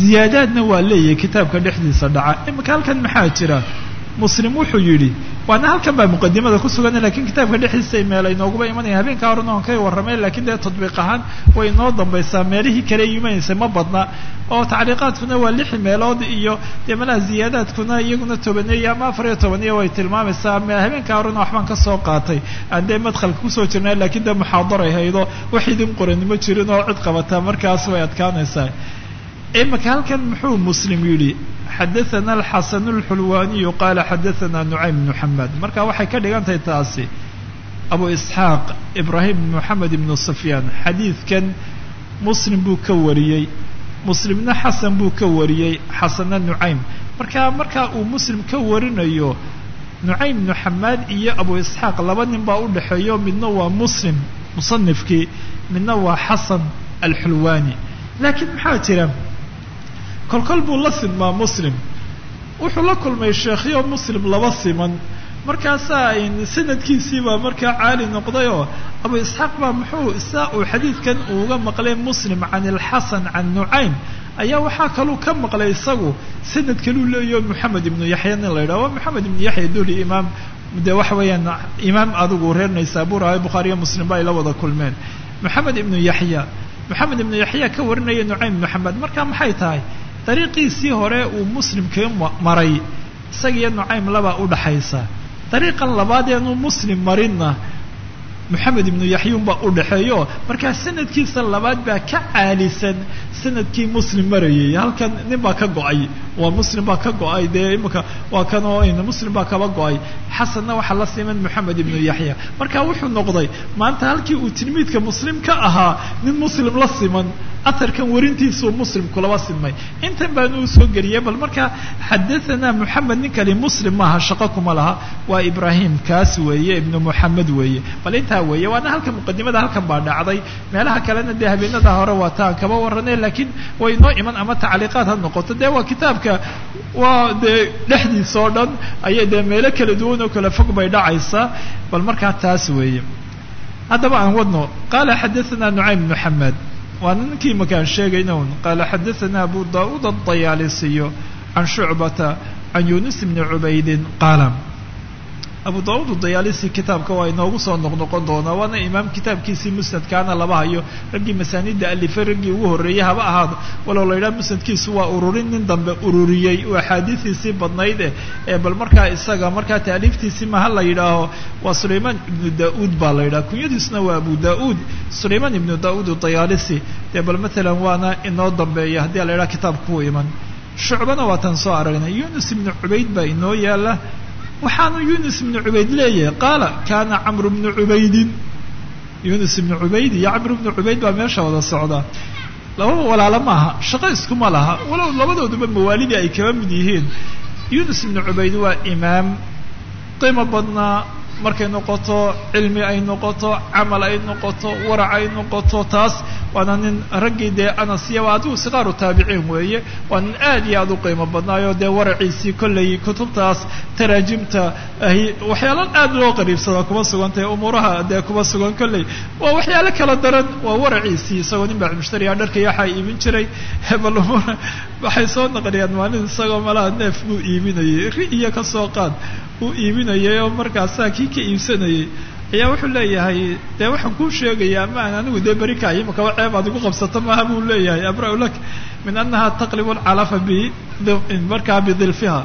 ziyaadaadna waa leeyahay kitaabka dhexdiisa dhaca. Imika halkan maxaa jira? Muslim wuxuu yidhi waana halkan baa muqadimada ku sugan lakiin kitaabka dhexdiisa meel inooguba imanaya. Habeenka horena on kay warramay lakiin dee tadbiiq ahaan way inoo dambaysaa. Meelihii kale imanaysa ma badna. Oo tacliiqaadkuna waa lix meelood iyo dee malaha ziyaadaadkuna iyaguna tobaneeya ama afar iyo tobaniya way tilmaamaysaa. Habeenka horena waxbaan ka soo qaatay. Aan dee madkhalka ku soo jirnay lakiin dee muxaadaray haydo wax idin qoran ma jirin oo cid qabataa markaas way adkaanaysaa imika halkan muxuu muslim yidhi xadaana alxasan اlxulwaniyu qaala xadaana nucaym bnu xamed marka waxay ka dhigan tahay taasi abu isxaaq ibrahim bn moxamed ibnu sufyaan xadiidkan muslim buu ka wariyey muslimna xasan buu ka wariyey xasanna nucaym marka markaa uu muslim ka warinayo nucaym bnu xamaad iyo abu isxaaq laba nin baa u dhexeeyo midna waa muslim musanifkii midna waa xasan alxulwani laakiin maxaa jira kolkol buu la silmaa muslim. Wuxuu la kulmay sheekhyo muslim laba siman. Markaasaa sanadkiisiibaa markaa caali noqdayoo abu isxaaq baa muxuu saa uu xadiidkan uuga maqlay muslim can ilxasan can nucaym. Ayaa waxaa kaluu ka maqlay isagu sanad kaluu leeyaho moxamed ibnu yaxya nin la yidhaha waa moxamed ibnu yaxya duli imaam. Dee waxa weeyaan imaam adigu reer naysabur ahay bukhaariyo muslim ba ay la wada kulmeen. Moxamed ibnu yaxya. Moxamed ibnu yaxya ka warinaya nucaym ibnu xamed marka maxay tahay dariiqiisii hore uu muslim kaga maray isagiyo nucaym labaa u dhaxaysa. Dariiqan labaadeenuu muslim marinna moxamed ibnu yaxyuun baa u dhexeeyo markaa sanadkiisa labaad baa ka caalisan sannadkii muslim marayay. Halkan nin baa ka go'ay. Waa muslim baa ka go'ay. Dee imika waa kan oo muslim baa kaba go'ay. Xasanna waxaa la siman moxamed ibnu yaxya marka wuxuu noqday maanta halkii uu tilmiidka muslim ka ahaa nin muslim la siman aharkan warintiisuu muslim kulaba simay intan baanu u soo geliyay bal marka xadaanaa moxamed ninkani muslim maaha shaqo kuma laha. Waa ibrahim kaas weeye ibnu moxamed weeye. Bal intaa weeye waana halka muqadimada halkan baa dhacday. Meelaha kalena dee habeenada hore waa taan kaba warranay laakiin way noo iman ama tacliiqaad ha noqoto. Dee waa kitaabka waa dee dhexdiisa oo dhan ayay dee meelo kala duwan oo kala fog bay dhacaysaa bal markaa taas weeye. Aan wadno qaala xadaanaa nucaym xamed waa ninkii makaan sheegayna un qaala xadaana abu daauud adayaalisiyo can shucbata can yunis bni cubaydin qaala abu daauud dayaalisi kitaabka waa inoogu soo noqnoqon doonaa waana imaam kitaabkiisii musnadkaana laba hayo. Raggii masaanida alifay raggii ugu horreeyey haba ahaado walow la yidhaha musnadkiisu waa ururin nin dambe ururiyey. Oo axaadiistiisii badnayd eh ee bal markaa isaga markaa taaliiftiisii maha la yidhaaho waa sulaymaan ibnu da'uud baa la yidhaha. Kunyadiisuna waa abu da'uud sulaymaan ibnu da'uud dayaalisi dee bal matalan waana inoo dambeeya. Haddii la yidhaha kitaabkuu iman. Shucbana waa tan soo aragnay. Yunus ibnu cubayd baa inoo yaalla waxaanu yunus ibnu cubayd leeyahay qaala kana camru bnu cubaydin. Yunus ibnu cubayd iyo camru bnu cubayd baa meesha wada socda. Lababa walaalo maaha shaqo iskuma laha walow labadooduba mawaalidii ay kaba mid yihiin. Yunus ibnu cubayd waa imaam qiimo badnaa markay noqoto cilmi ay noqoto camal ay noqoto warac ay noqoto taas waana nin raggii dee anasiya adigu sikaaru taabiciin weeye waa nin aad iyo aad u qiimo badnaayo dee waraciisii kollay kutubtaas taraajimta ahi waxyaalo aad loo qariibsadaa kuma sugantahay umuuraha dee kuma sugan kolley. Waa waxyaalo kala daran waa waraciisii isagoo nin baa dharkaiyo waxaa iibin jiray bal waxay soo naqliyaan maalin isagoo malaha neef buu iibinayay. Ri iyo ka soo qaad uu iibinayay oo markaasaa kii ka iibsanayay. Ayaa wuxuu leeyahay dee waxaan kuu sheegaya ama aan anigu dee beri kaay imakaba ceeb aad igu qabsato maaha? Buu leeyahay. Abra-u lak min annaha taqlibu alcalafa markaa bidilfiha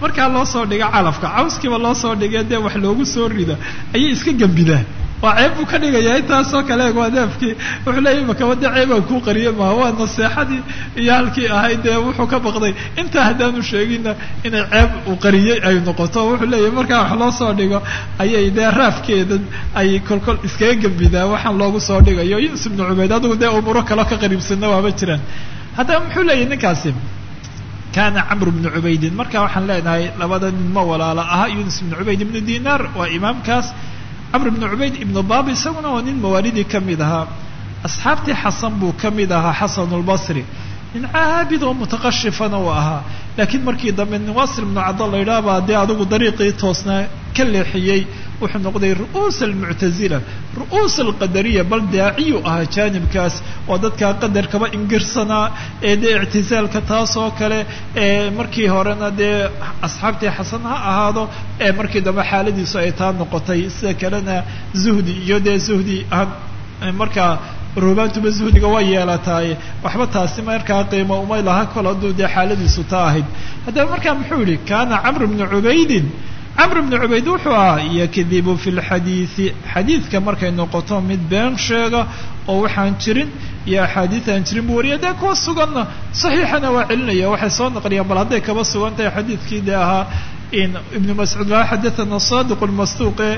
markaa loo soo dhiga calafka. Cawskiiba loo soo dhigay dee wax loogu soo rida ayay iska gembidaa waa ceeb buu ka dhigaya intaasoo kale waa neefkii wuxuu leeyahy imakaba dee ceebaan kuu qariye maha waa naseexadii iyo halkii ahayd dee wuxuu ka baqday. Intaa haddaanu sheegina inay ceeb uu qariyey ay noqoto wuxuu leeyahay markaa wax loo soo dhigo ayay dee raafkeedan ay kolkol iskaga gembidaa waxaan loogu soo dhigayo. Yunus ibnu cubayd adigu dee umuuro kaleo ka qariibsanna waaba jiraan. Haddaba muxuu leeyahy ninkaasi kana camru bnu cubaydin. Marka waxaan leenahay labada nin ma walaalo aha yunus ibnu cubayd ibnu dinaar waa imaamkaas camr ibnu cubayd ibnu baab isaguna waa nin mawaalidii ka mid ahaa. Asxaabtii xasan buu ka mid ahaa xasanu lbasri nin caabid oo mutaqashifana uu ahaa. Laakiin markii dambe nin wasil ibnu cada la yidhaah baa dee adigu dariiqii toosnaa ka leexiyey wuxuu noqday ru'uus almuctazila ru'uus alqadariya bal daaciyuu ahaa jaanibkaas. Oo dadkaa qadarkaba ingirsanaa ee dee ictisaalka taas oo kale ee markii horena dee asxaabtii xasan ha ahaado ee markii dambe xaaladiisu ay taa noqotay. Sida kalena zuhdi iyo dee zuhdi aan markaa ruubaantuba zuhdiga waa yeelataaye waxba taasi markaa qiimo umay laha kol hadduu dee xaaladiisu taa ahayd. Haddaba markaa muxuu yihi kaana camr bnu cubaydin camr bnu cubayd wuxuu ahaa yakdibu fi lxadiidi xadiidka markay noqoto mid been sheega oo waxaan jirin iyo axaadiid aan jirin buu wariya dee kuwa suganna saxiixana waa celinaya. Waxay soo naqliyaan bal hadday kaba sugan tahay xadiidkii de ahaa in ibnu mascuud laa xadathana sadiq lmasduuqe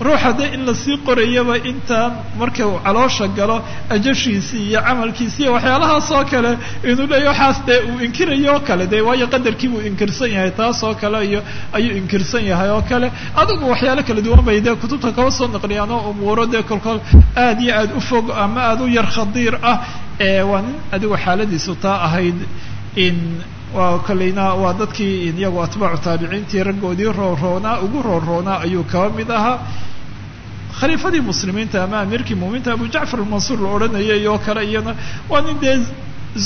ruuxa de in la sii qorayaba intaan marka uu caloosha galo ajashiisii iyo camalkiisi iyo waxyaalahaas oo kale inuu leeya waxaas dee uu inkirayo oo kale de waayo qadarkii buu inkirsan yahay taas oo kale iyo ayuu inkirsan yahay oo kale. Adigu waxyaalo kala duwan bay dee kutubta kaba soo naqliyaan oo umuuro dee kolkol aad iyo aad u fog ama aad u yar khadiir ah. Waa nin adigu xaaladiisu taa ahayd in waa kolleyna waa dadkii iyagu atbaacu taabiciintii raggoodii rooroonaa ugu rooroonaa ayuu kaba mid ahaa khaliifadii muslimiinta ama amiirkii muuminiinta abu jacfar almansuur la odhanayay oo kale iyana waa nin dee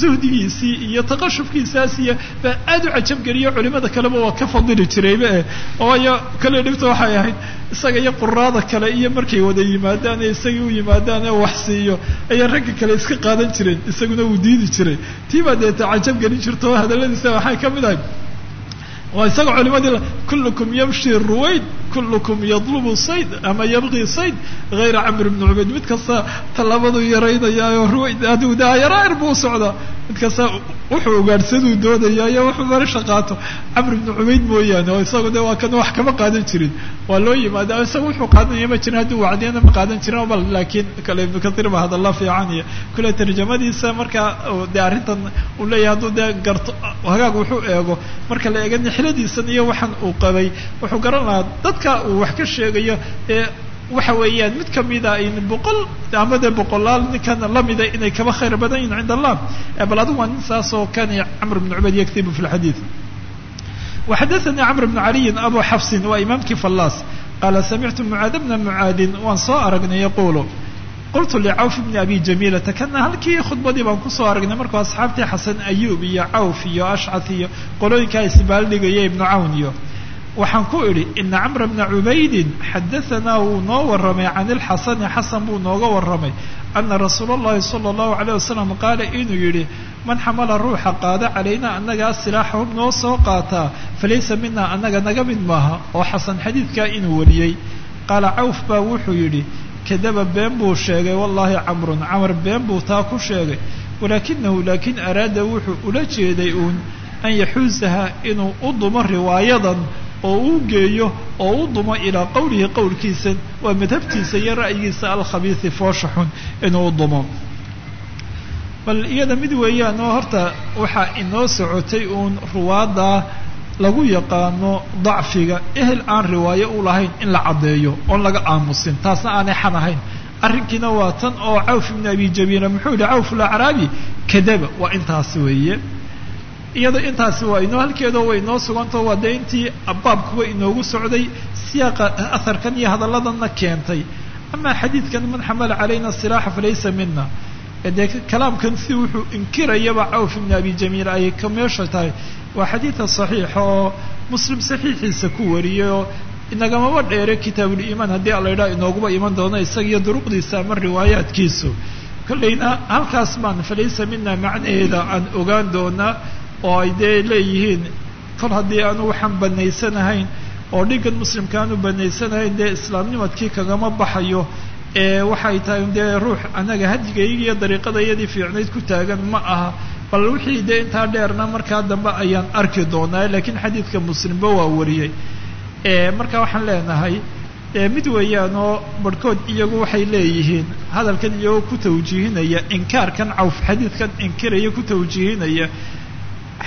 zuhdigiisii iyo taqashufkiisaas iyo baa aad u cajabgeliyo culimada kaleba waa ka fadili jirayba eh waayo kale dhibta waxay ahayd isaga iyo quraada kale iyo markay wada yimaadaan ee isagii u yimaadaan ee wax siiyo ayaa ragga kale iska qaadan jireen isaguna uu diidi jiray tii baa deeta cajabgelin jirta oo hadalladiisa waxay ka mid ahay waa isaga culimadii kullukum yamshi ruwayd kullukum yadlubu sayd ama yabqii sayd hayra camr bni cubayd mid kasta tallaabaduu yaraynayaayo ruwayd adigu daa yaraar buu socdaa mid kasta wuxuu ugaadhsaduu doodayaa iyo wuxuu barasha qaato. Camr bni cubayd mooyaane oo isagu de waa kan wax kama qaadan jirin. Waa loo yimaada isaga wuxuu qaadanaya ma jirin hadduu wacdiyana ma qaadan jirin bal laakiin kale ibnu katiir ba hadalla fiican iyo kule tarjamadiisa markaa dee arrintan uu leeyahay hadduu dee garto hagaag wuxuu eego. Marka la eega nixladiisan iyo waxaan uu qabay. Wuxuu garan lahaa dadka uu wax ka sheegayo ee waxa weeyaan mid kamida in boqol ama dee boqolaal ninkan lamida inay kaba khayr badan yihiin cinda allah. Bal adigu waa nin saas oo kan camr bn cubayd yaktibu fi lxadiid waxadaثanii camr bn caliyin abu xafsin waa imaamkii fallaas. Qaala samictu mucaad bna mucaadin waan soo aragnay yaqulu qultu licawf bni abi jamiilata kana halkii khudbadii baan ku soo aragnay markuu asxaabtii xasan ayuub iyo cawf iyo ashcad iyo qolooyinkaa isbaaldhigaya ibnu cawn iyo waxaan ku idhi ina camra bna cubaydin xadaanaa wuu noo warramay can ilxasani xasan buu nooga warramay ana rasuula allahi sala allahu alayh wasalam qaala inuu yidhi man xamala ruuxa qaada calaynaa annagaa silaaxahum noo soo qaataa falaysa mina annaga naga mid maaha oo xasan xadiidkaa inuu wariyey qaala cawf baa wuxuu yidhi kadaba been buu sheegay wallaahi camrun camar been buu taa ku sheegay. Walaakinahu laakiin araada wuxuu ula jeeday uun an yaxuusaha inuu u dumo riwaayadan oo uu geeyo oo u dumo ilaa qowlihi qowlkiisa waa madhabtiisa iyo ra'yigiisa alkhabiisi foosha xun inuu u dumo. Bal iyada mid weeyaan oo horta waxaa inoo socotay uun ruwaaddaa lagu yaqaano dacfiga ehel aan riwaayo u lahayn in la caddeeyo oon laga aamusin taasna aanay xan ahayn. Arrinkiina waa tan oo cawf ibn abi jabiila muxuu yihi cawf lacraabi kadaba. Waa intaasi weeye. Iyada intaasi waa inoo halkeedoo way inoo sugantao waa dee intii baabkuba inoogu socday siyaaqa aharkan iyo hadalladanna keentay. Amaa xadiidkan man xamala calayna silaaxa falaysa mina dee kalaamkan si wuxuu inkirayaba cawf ibn abi jamiil ay ka meesha tahay. Waa xadiida saxiixa oo muslim saxiixiisa ku wariyay oo inagamaba dheere kitaabuliimaan haddii ala idhaha inooguba iman doono isaga iyo duruqdiisa ama riwaayaadkiisu. Kollayna halkaas baan falaysa mina macnaheeda aan ogaan doonaa oo ay dee leeyihiin. Kol haddii aanu waxaan banaysanahayn oo dhigan muslimka aanu banaysanahayn dee islaamnimadkii kagama baxayo waxay tahay dee ruux anaga hadigayga iyo dariiqadayadii fiicnayd ku taagan ma aha bal wixii dee intaa dheerna markaa dambe ayaan arki doonaa laakiin xadiidka muslimba waa wariyey. Marka waxaan leenahay mid weeyaan oo barhkood iyagu waxay leeyihiin hadalkan iyagoo ku tawjiihinaya inkaarkan cawf xadiidkan inkiraya ku tawjiihinaya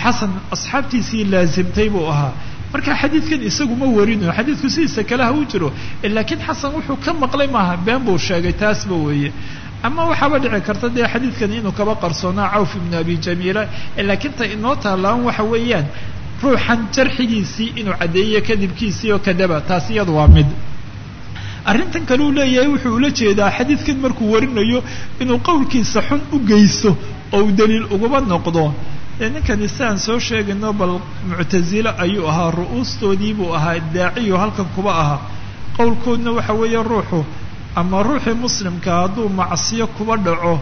xasan asxaabtiisii laasimtay buu ahaa marka xadiidkan isagu ma warinayo xadiidku sidiisa kale ha u jiro. Laakiin xasan wuxuu ka maqlay maaha been buu sheegay taasba weeye. Ama waxaaba dhici karta dee xadiidkan inuu kaba qarsoonaa cawf ibnu abi jamiila laakiin ta inoo taalaan waxa weeyaan ruuxan jarxigiisii inuu caddeeyo kadibkiisii oo kadaba taas iyadu waa mid. Arrintan kale uu leeyahay wuxuu ula jeedaa xadiidkan markuu warinayo inuu qowlkiisa xun u geysto oo uu daliil ugaba noqdo dee ninkani siaan soo sheegayno bal muctasile ayuu ahaa ru'uustoodii buu ahaa daaciyo halkan kuba ahaa. Qowlkoodna waxa weeye ruuxu ama ruuxii muslimka hadduu macsiyo kuba dhaco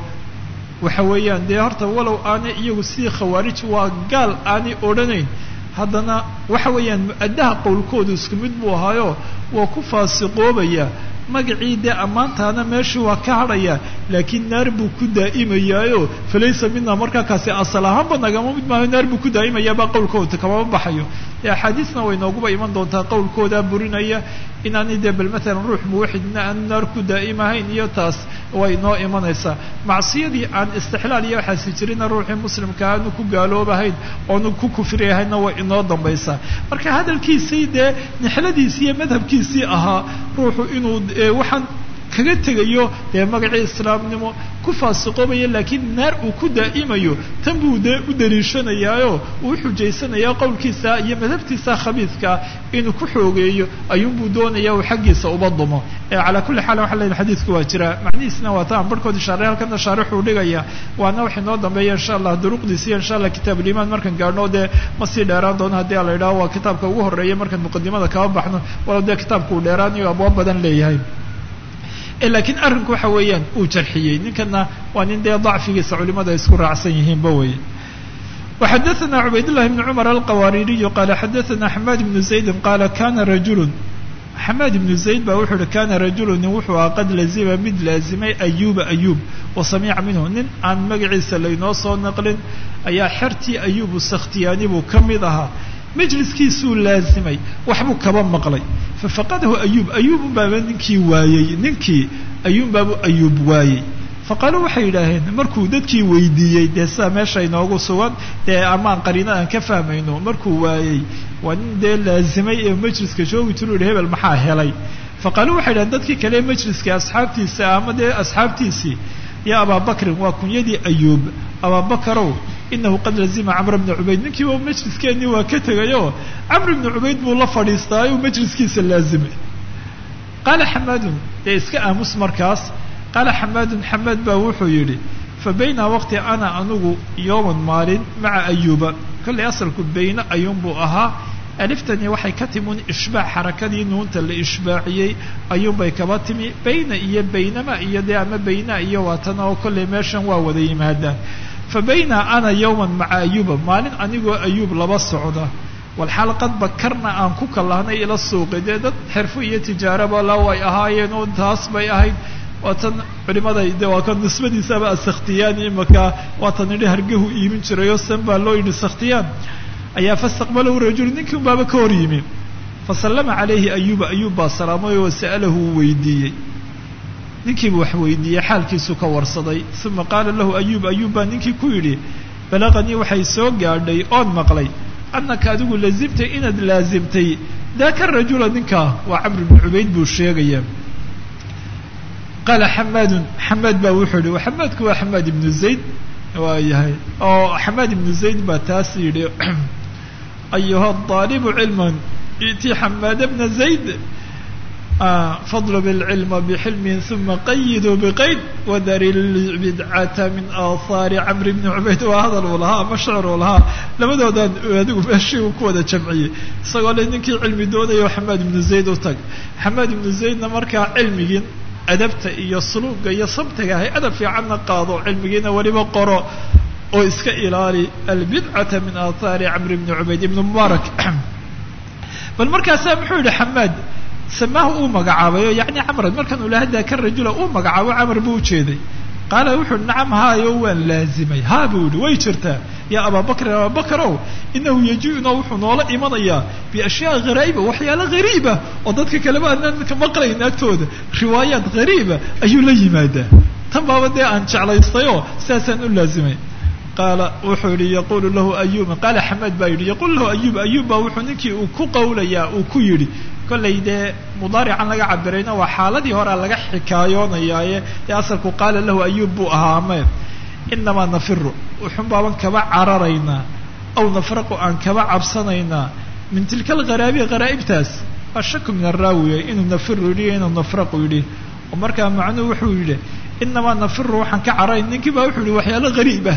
waxa weeyaan dee horta walow aanay iyagu sidii khawaarij waa gaal aanay odhanayn. Haddana waxa weeyaan mu'addaha qowlkoodu isku mid buu ahaayo waa ku faasiqoobaya magacii dee ammaantaana meeshii waa ka hadhaya laakiin naar buu ku daa'imayaayo falaysa mina markaa kaasi asal ahaanba nagama mid maayo naar buu ku daa'imayaabaa qowlkooda kamama baxayo. Axaadiisna way iman doontaa qowlkoodaa burinaya inaani dee bal matalan ruux muwaxidna aanu naar ku daa'imahayn iyo taas way noo imanaysaa. Macsiyadii aan istixlaal iyo waxaasi jirina ruuxii muslimka aanu ku gaaloobahayn oonu ku kufriyahaynna way inoo dambaysaa. Marka hadalkiisii dee nixladiisii iyo madhabkiisii ahaa ruuxu inuu waxaan kaga tegayo dee magacii islaamnimo ku faasiqoobaya laakiin naar uu ku daa'imayo tan buu dee u daliishanayaayo uu xujaysanayaa qowlkiisa iyo madhabtiisa khabiidkaa inuu ku xoogeeyo ayuunbuu doonaya uu xaggiisa uba dumo. Calaa kulli xaal waxa leeyahay xadiidku waa jira. Macnihiisna waa taan barhkood ishaaray halkana shaarixuu dhigaya waana wax inoo dambeeya insha allah duruqdiisa iyo insha allah kitaab ulimaan markaan gaadhno dee ma sii dheeraan doono haddii a la waa kitaabka ugu horreeya markaan muqadimada kaba baxno walow dee kitaabka uu dheeraanayo abwaab badan leeyahay laakiin arrinku waxa weeyaan uu jarxiyey ninkana waa nin dee dacfigiisa culimada ay isku raacsan yihiinba weye وxadثna عubayd للh بن cmر الqwاririي qala xadaثna حmad بن زaيد qala kana rajul xamad بن زayd ba wuxuu uhi kana rajulu nin wuxuu aha qad lazima mid laazimay ayuba ayub wasamica minhu nin aan magaciisa laynoo soo naqlin ayaa xertii ayubu sakhtiyaani buu ka mid ahaa majliskiisuu laazimay waxbuu kaba maqlay. Fafaqadahu ayub ayub unbaaba ninkii waayey ninkii ayuunbaabu ayub waayey faqaaluu waxay yidhaaheen markuu dadkii weydiiyey dee sida meesha inoogu sugan dee amaan qariina aan ka fahmayno markuu waayey waa nin dee laazimay ee majliska joogi jiru yihi hebel maxaa helay? Faqaaluu waxay yidhaheen dadkii kale ee majliska asxaabtiisa ama dee asxaabtiisii ya abaabakrin waa kunyadii ayuub abaabakarow inahu qad lazima camr bna cubayd ninkiiba majliskeenii waa ka tegayoo camr bna cubayd buu la fadhiistaayo majliskiisa laazimay qaala xamaadun dee iska aamus markaas qaala xamaadun xamaad baa wuxuu yidhi fa bayna waqti ana anugu yowman maalin maca ayuuba kollay asalku bayne ayuun buu ahaa aliftani waxay ka timi un ishbaac xarakadii nuunta la ishbaaciyey ayuunbay kaba timi bayna iyo baynama iyo dee ama bayna iyo waatan oo kollay meeshan waa wada yimaadaan fa bayna ana yowman maca ayuuba maalin anigoo ayuub laba socda walxaal qad bakarna aan ku kallahnay ila suuqi dee dad xirfo iyo tijaaraba law ay ahaayeen oo taas bay ahayd waatan culimada de waa kan nisbadiisaba asakhtiyaani imaka waatan idhi hargahu iimin jirayoo san baa loo yidhi sakhtiyaan ayaa fastaqbalahu rajulu ninkii un baaba ka hor yimi. Fasallama calayhi ayuba ayuub baa salaamay wa sa'alahu uu weydiiyey. Ninkiibu wax weydiiyey xaalkiisuu ka warsaday. Uma qaala lahu ayuub ayuub baa ninkii ku yidhi balaqanii waxay soo gaadhay oon maqlay. Annaka adigu lazimtay inaad laazimtay daaka rajula ninkaa waa camr bnu cubayd buu sheegaya. Qaala xamaadun xamaad baa wuxuu yihi xamaadku waa xamaad ibnu zayd? Waa yahay. Oo xamaad ibnu zayd baa taas yidhi ayuha daalibu cilman iti xamaad bna zayd fadlb اlcilma bxilmin uma qayiduu bqayd wadari lbidcata min aahaari camr bni cubayd waa hadal uu lahaa ama shecr uu lahaa labadoodaan adigu meeshii uu ku wada jamciyey isagoo le ninkii cilmi doonayo xamaad ibnu zayd u tag xamaad ibnu zaydna markaa cilmigii adabta iyo suluuga iyo sabtiga hay adab fiicanna qaado cilmigiina weliba qoro oo iska ilaali albidcata min aahaari camr bni cubayd ibn mubaarak. Bal markaasaa muxuu yihi xamaad samaahu uu magacaabayo. Yacni camran markan uu laha daaka rajula uu magacaabo camar buu ujeeday qaala wuxu uhi nacam haayo waan laazimay. Haa buu yihi way jirtaa. Yaa abaabakrin abaabakarow inahu yaji-una wuxuu noola imanayaa biashyaa gharaa'iba waxyaalo ghariiba oo dadka kaleba aanaan maqlayn agtooda riwaayaat ghariiba ayuu la yimaadaa. Tan baaba dee aan jeclaystayoo sidaasaan u laazimay qaala wuxuu yihi yaqulu lahu ayuba qaala xamaad baa yidhi yaqulu lahu ayub baa wuxuu ninkii uu ku qawlayaa uu ku yidhi kollay dee mudaarican laga cabirayna waa xaaladii horea laga xikaayoonayaaye dee asalku qaala lahu ayub buu ahaa ame inamaa nafiru wuxun baaban kaba cararaynaa aw nafraqu aan kaba cabsanaynaa. Min tilka algharaabigharaa'ibtaas waa shaku min araawiya inuu nafiru yidhi inuu nafraqu yidhi. Oo markaa macnuhu wuxuu yidhi inamaa nafiru waxaan ka carayn. Ninkii baa wuxuu yihi waxyaalo gariib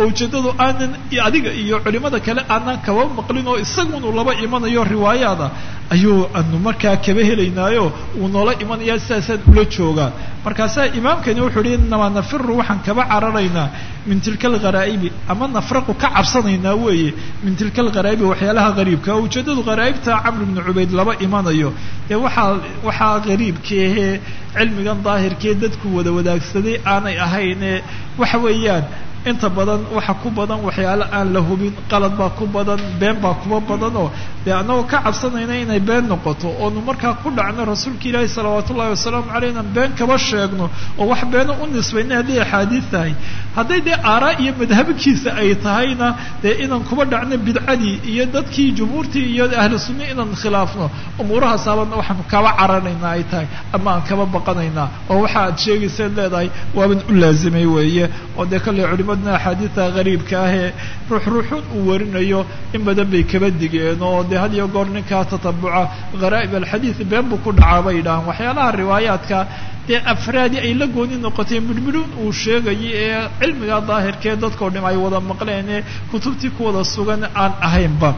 oo ujeeddadu aanan adiga iyo culimada kale aanan kaba maqlin oo isagunu laba imanayo riwaayaada ayuu anu markaa kaba helaynaayo uu noola imanaya sidaasaan ula joogaa. Markaasaa imaamkani wuxuu yihi inamaa nafiru waxaan kaba cararaynaa min tilka algharaa'ibi. Ama nafraqu ka cabsanaynaa weeye min tilka algharaa'ibi waxyaalaha gariibka oo ujeeddadu gharaa'ibta camr bnu cubayd laba imanayo. Dee waxaa waxaa gariibkeehee cilmigan daahirkee dadku wada wadaagsaday aanay ahayne waxa weeyaan inta badan waxa ku badan waxyaalo aan la hubin qalad baa ku badan been baa kuba badan oo dee annagoo ka cabsanayna inay been noqoto oonu markaa ku dhacno rasuulka ilaahi salawaat ullahi wasalaamu caleyh inaan been kaba sheegno oo wax beena u nisbayna hadday axaadiis tahay hadday dee aaraa iyo madhabkiisa ay tahayna dee inaan kuba dhacno bidcadii iyo dadkii jumhuurtii iyo ahlu sunna inaan khilaafno umuurahaasaaba waxaan kaba caranaynaa ay tahay ama aan kaba baqanaynaa oo waxa aad sheegaysaad leedahay waaban u laazimay weeye. Oo dee kale culimadna axaadiida gariibka ahee ruux ruuxun uu warinayo in badan bay kaba digeen. Oo dee had iyo goor ninkaa tatabuca gharaa'ib alxadiid been buu ku dhacaa bay yidhahaan waxyaalaha riwaayaadka dee afraadi ay la gooni noqotay midhmidhuun uu sheegayay ee cilmiga daahirkee dadkao dham ay wada maqleen ee kutubtii ku wada sugan aan ahaynba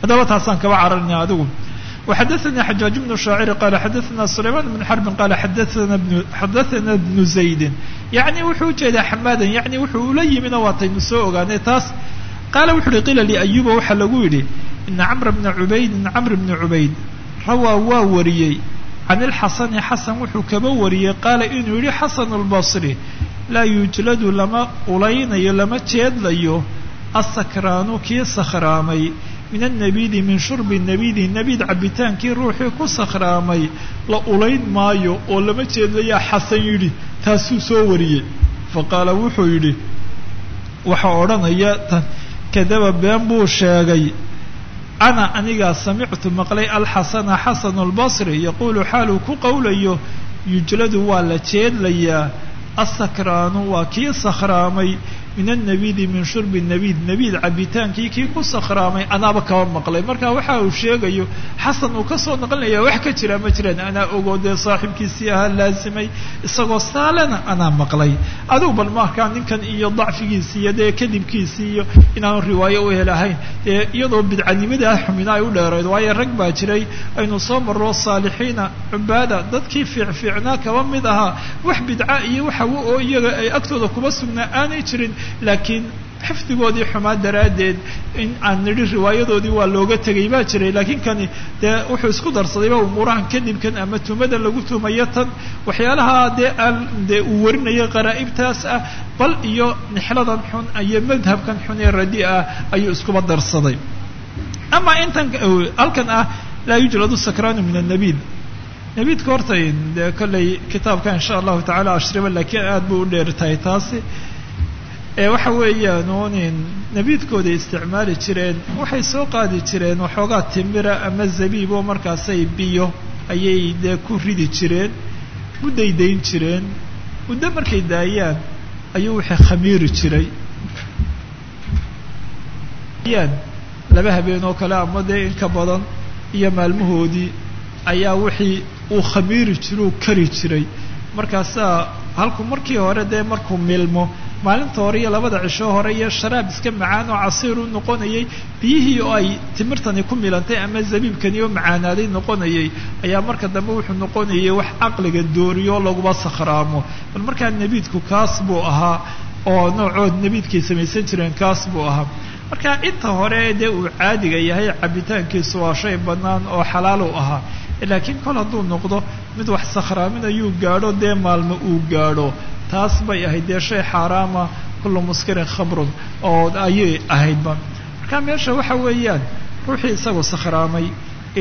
haddaba taasaan kaba cararina adigu وxdثnي xجاaج بن شhاacر qال xdثna سليمان بن حرب qال xdثna بن زaيد yaعnي wuxuu ujeedaa xmاda yaعnي wuxuu ula yimina waataynu soo ogaanay taas qaala wuxu uhi qila لأyuba waxaa lagu yidhi iنa cمر بنa عubaydin cمر بن عubayd rawaa waa wariyey can ilxasani xasan wuxuu kaba wariyey qaala inuu yidhi xasanu albasri laa yujladu lama ulaynayo lama jeedlayo asakraanu kii sakhraamay min annabiidi min shurbi nabidi nabid cabitaankii ruuxii ku sakhraamay la ulayn maayo oo lama jeedlayaa xasan yidhi taasuu soo wariyey. Fa qaala wuxuu yidhi waxaa odhanaya tan kadaba been buu sheegay ana anigaa samictu maqlay alxasana xasanu albasri yaquulu xaaluu ku qowlayo yujladu waa la jeedlayaa asakraanu waa kii sakhraamay min annabidi min shurbi nabiid nabiid cabitaankii kii ku sakhraamay anaaba kaba maqlay marka waxa uu sheegayo xasan uu ka soo naqlinaya wax ka jira ma jiraan anaa ogoo dee saaxiibkiisii ahaa laazimay isagoo saalena anaa maqlay adigu bal markaa ninkan iyo dacfigiisi iyo dee kadibkiisii iyo inaanu riwaayo u helahayn dee iyadoo bidcanimadaa xumina ay u dheerayd waayo rag baa jiray aynu soo marro saalixiina cubaada dadkii fiicfiicnaa kaba mid ahaa wax bidca iyo waxa iyaga ay agtooda kuba sugnaa aanay jirin laakiin xifdigoodii xumaa daraaddeed in aan nidhi riwaayadoodii waa looga tegay baa jiray. Laakiin kani dee wuxuu isku darsadayba umuurahan kadibkan ama tuhmada lagu tuhmayo tan. Waxyaalaha dee aan dee uu warinaya qaraa'ibtaas ah bal iyo nixladan xun iyo madhabkan xun ee radi ah ayuu iskuba darsaday. Ama intan halkan ah laa yujladu sakraanu min annabiid. Nabiidka horta dee kollay kitaabka insha allahu tacala ashriba laakiin aad buu u dheertahay taasi ee waxa weeyaan unin nabiidkooda isticmaali jireen waxay soo qaadi jireen waxoogaa timira ama zabiib oo markaasay biyo ayay dee ku ridi jireen mudday dayn jireen. Muddo markay daayaan ayuu wixii khamiiri jiray. Laba habeen oo kale ama dee in ka badan iyo maalmahoodii ayaa wixii uu khamiiri jiray uu kari jiray. Markaasaa halku markii hore dee markuu milmo maalinta hore iyo labada cisho hore iyo sharaab iska macaan oo casiir u noqonayay biyihii oo ay timirtani ku milantay ama zabiibkani oo macaanaaday noqonayay ayaa marka dambe wuxuu noqonayay wax caqliga dooriyo laguba sakhraamo. Bal markaa nebiidku kaas buu ahaa oo noocood nebiidkay samaysan jireen kaas buu ahaa. Marka inta hore dee uu caadiga yahay cabitaankiisu waa shay bannaan oo xalaal u ahaa. Laakiin kol hadduu noqdo mid wax sakhraaminayuu gaadho dee maalmo uu gaadho taas bay ahayd dee shay xaaraama kullu muskirin khamrun oo ayay ahaydba marka meesha waxa weeyaan ruuxii isagoo sakhraamay